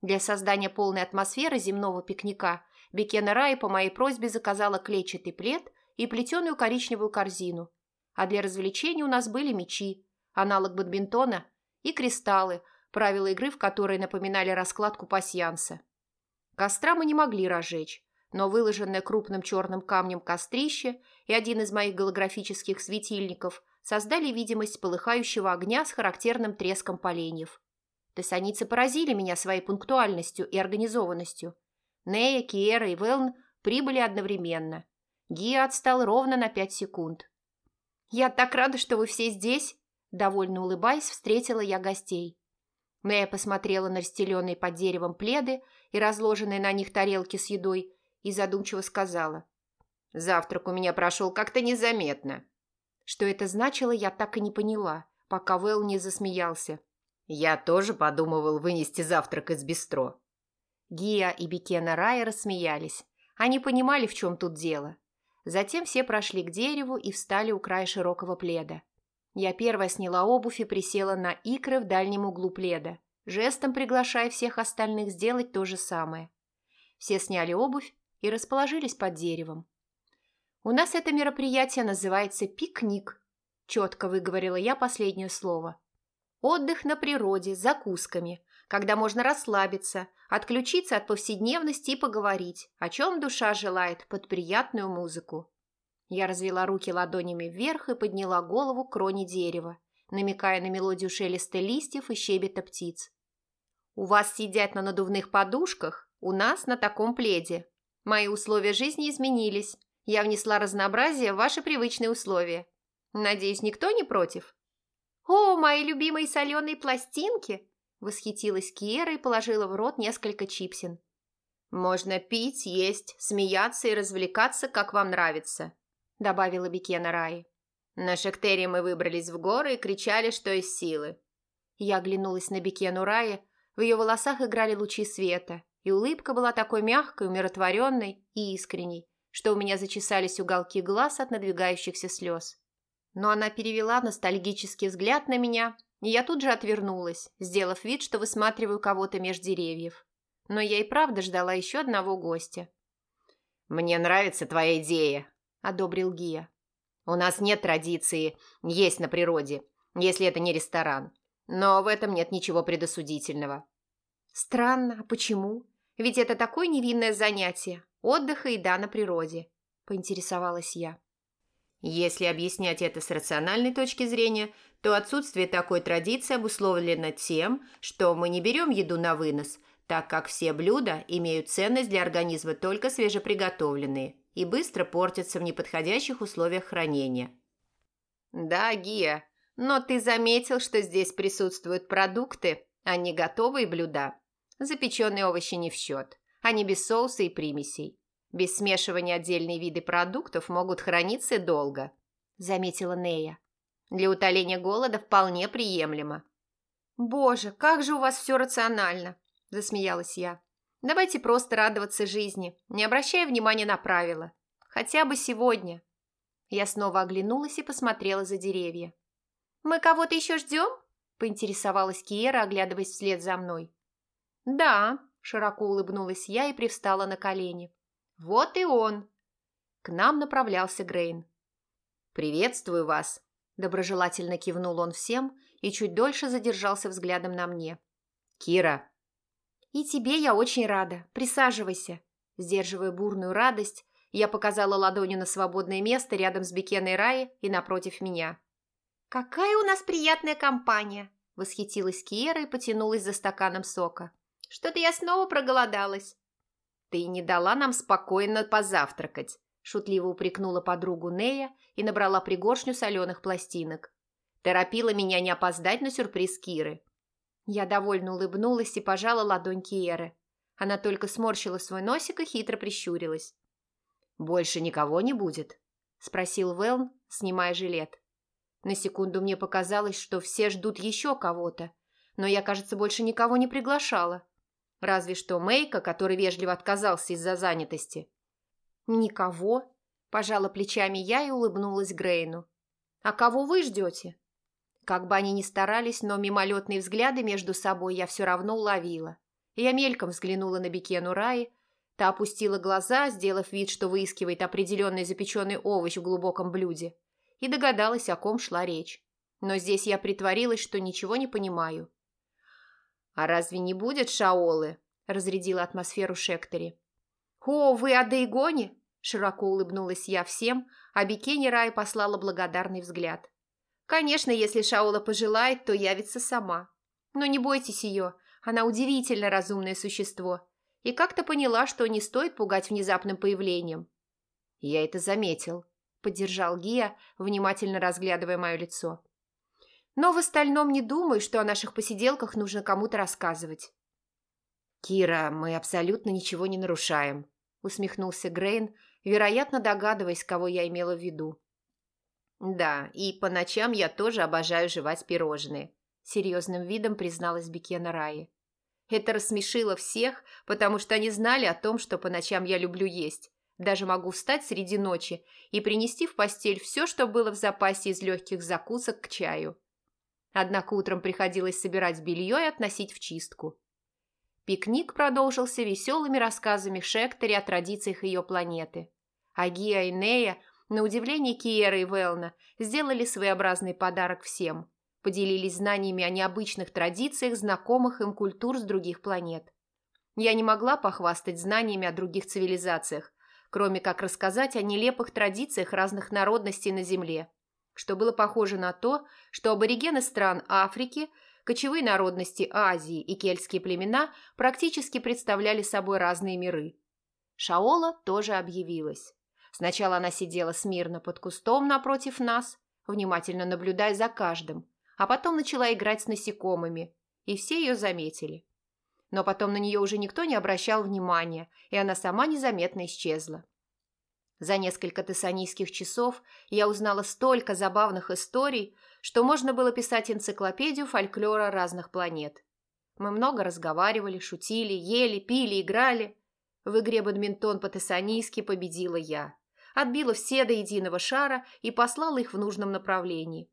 Для создания полной атмосферы земного пикника Бекена Рай по моей просьбе заказала клетчатый плед и плетеную коричневую корзину, а для развлечений у нас были мячи, аналог бадминтона, и кристаллы, правила игры в которые напоминали раскладку пасьянса. Костра мы не могли разжечь, но выложенное крупным черным камнем кострище и один из моих голографических светильников создали видимость полыхающего огня с характерным треском поленьев. Тессаницы поразили меня своей пунктуальностью и организованностью. Нея, Киера и Велн прибыли одновременно. Гия отстал ровно на пять секунд. «Я так рада, что вы все здесь!» Довольно улыбаясь, встретила я гостей. Нея посмотрела на расстеленные под деревом пледы и разложенные на них тарелки с едой и задумчиво сказала. «Завтрак у меня прошел как-то незаметно. Что это значило, я так и не поняла, пока Вэл не засмеялся. «Я тоже подумывал вынести завтрак из бистро». Гия и Бекена Рая рассмеялись. Они понимали, в чем тут дело. Затем все прошли к дереву и встали у края широкого пледа. Я первая сняла обувь и присела на икры в дальнем углу пледа, жестом приглашая всех остальных сделать то же самое. Все сняли обувь и расположились под деревом. «У нас это мероприятие называется пикник», – четко выговорила я последнее слово. «Отдых на природе, с закусками, когда можно расслабиться, отключиться от повседневности и поговорить, о чем душа желает, под приятную музыку». Я развела руки ладонями вверх и подняла голову к кроне дерева, намекая на мелодию шелеста листьев и щебета птиц. «У вас сидят на надувных подушках, у нас на таком пледе. Мои условия жизни изменились, я внесла разнообразие в ваши привычные условия. Надеюсь, никто не против?» «О, мои любимые соленые пластинки!» Восхитилась Киера и положила в рот несколько чипсин. «Можно пить, есть, смеяться и развлекаться, как вам нравится», добавила Бекена Раи. На Шектере мы выбрались в горы и кричали, что из силы. Я оглянулась на Бекену Раи, в ее волосах играли лучи света, и улыбка была такой мягкой, умиротворенной и искренней, что у меня зачесались уголки глаз от надвигающихся слез. Но она перевела ностальгический взгляд на меня Я тут же отвернулась, сделав вид, что высматриваю кого-то меж деревьев. Но я и правда ждала еще одного гостя. «Мне нравится твоя идея», – одобрил Гия. «У нас нет традиции есть на природе, если это не ресторан. Но в этом нет ничего предосудительного». «Странно, а почему? Ведь это такое невинное занятие – отдых и еда на природе», – поинтересовалась я. Если объяснять это с рациональной точки зрения, то отсутствие такой традиции обусловлено тем, что мы не берем еду на вынос, так как все блюда имеют ценность для организма только свежеприготовленные и быстро портятся в неподходящих условиях хранения. Да, Гия, но ты заметил, что здесь присутствуют продукты, а не готовые блюда. Запеченные овощи не в счет. Они без соуса и примесей. Без смешивания отдельные виды продуктов могут храниться долго, заметила Нея. Для утоления голода вполне приемлемо. «Боже, как же у вас все рационально!» – засмеялась я. «Давайте просто радоваться жизни, не обращая внимания на правила. Хотя бы сегодня». Я снова оглянулась и посмотрела за деревья. «Мы кого-то еще ждем?» – поинтересовалась Киера, оглядываясь вслед за мной. «Да», – широко улыбнулась я и привстала на колени. «Вот и он!» К нам направлялся Грейн. «Приветствую вас!» – доброжелательно кивнул он всем и чуть дольше задержался взглядом на мне. «Кира!» «И тебе я очень рада. Присаживайся!» Сдерживая бурную радость, я показала ладонью на свободное место рядом с Бекеной Раи и напротив меня. «Какая у нас приятная компания!» – восхитилась Киера и потянулась за стаканом сока. «Что-то я снова проголодалась». «Ты не дала нам спокойно позавтракать», – шутливо упрекнула подругу Нея и набрала пригоршню соленых пластинок. Торопила меня не опоздать на сюрприз Киры. Я довольно улыбнулась и пожала ладонь Киеры. Она только сморщила свой носик и хитро прищурилась. «Больше никого не будет?» – спросил Велн, снимая жилет. На секунду мне показалось, что все ждут еще кого-то, но я, кажется, больше никого не приглашала. Разве что Мейка, который вежливо отказался из-за занятости. «Никого?» – пожала плечами я и улыбнулась Грейну. «А кого вы ждете?» Как бы они ни старались, но мимолетные взгляды между собой я все равно уловила. Я мельком взглянула на Бекену Раи, та опустила глаза, сделав вид, что выискивает определенный запеченный овощ в глубоком блюде, и догадалась, о ком шла речь. Но здесь я притворилась, что ничего не понимаю. «А разве не будет Шаолы?» – разрядила атмосферу Шектори. «О, вы о Дейгоне?» – широко улыбнулась я всем, а Бикени Рай послала благодарный взгляд. «Конечно, если Шаола пожелает, то явится сама. Но не бойтесь ее, она удивительно разумное существо. И как-то поняла, что не стоит пугать внезапным появлением». «Я это заметил», – поддержал Гия, внимательно разглядывая мое лицо. Но в остальном не думаю, что о наших посиделках нужно кому-то рассказывать. «Кира, мы абсолютно ничего не нарушаем», – усмехнулся Грейн, вероятно, догадываясь, кого я имела в виду. «Да, и по ночам я тоже обожаю жевать пирожные», – серьезным видом призналась Бекена Раи. Это рассмешило всех, потому что они знали о том, что по ночам я люблю есть. Даже могу встать среди ночи и принести в постель все, что было в запасе из легких закусок к чаю. Однако утром приходилось собирать белье и относить в чистку. Пикник продолжился веселыми рассказами Шектори о традициях ее планеты. Агия и Нея, на удивление Киера и Велна, сделали своеобразный подарок всем. Поделились знаниями о необычных традициях знакомых им культур с других планет. Я не могла похвастать знаниями о других цивилизациях, кроме как рассказать о нелепых традициях разных народностей на Земле – что было похоже на то, что аборигены стран Африки, кочевые народности Азии и кельтские племена практически представляли собой разные миры. Шаола тоже объявилась. Сначала она сидела смирно под кустом напротив нас, внимательно наблюдая за каждым, а потом начала играть с насекомыми, и все ее заметили. Но потом на нее уже никто не обращал внимания, и она сама незаметно исчезла. За несколько тессанийских часов я узнала столько забавных историй, что можно было писать энциклопедию фольклора разных планет. Мы много разговаривали, шутили, ели, пили, играли. В игре бадминтон по-тессанийски победила я. Отбила все до единого шара и послала их в нужном направлении.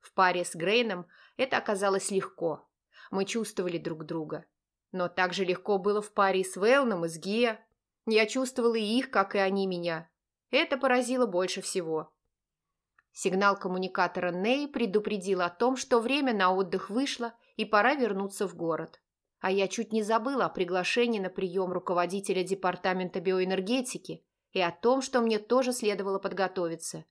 В паре с Грейном это оказалось легко. Мы чувствовали друг друга. Но так же легко было в паре с Велном и с Гия. Я чувствовала и их, как и они меня. Это поразило больше всего. Сигнал коммуникатора Ней предупредил о том, что время на отдых вышло и пора вернуться в город. А я чуть не забыла о приглашении на прием руководителя департамента биоэнергетики и о том, что мне тоже следовало подготовиться.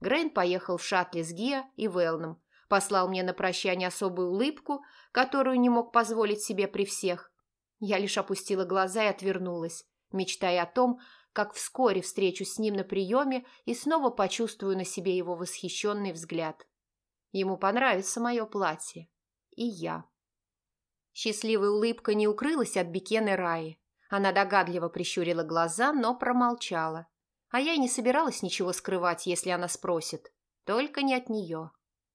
Грейн поехал в шаттле с Гиа и Велном, послал мне на прощание особую улыбку, которую не мог позволить себе при всех. Я лишь опустила глаза и отвернулась, мечтая о том, как вскоре встречусь с ним на приеме и снова почувствую на себе его восхищенный взгляд. Ему понравится мое платье. И я. Счастливая улыбка не укрылась от Бекены Раи. Она догадливо прищурила глаза, но промолчала. А я и не собиралась ничего скрывать, если она спросит. Только не от нее.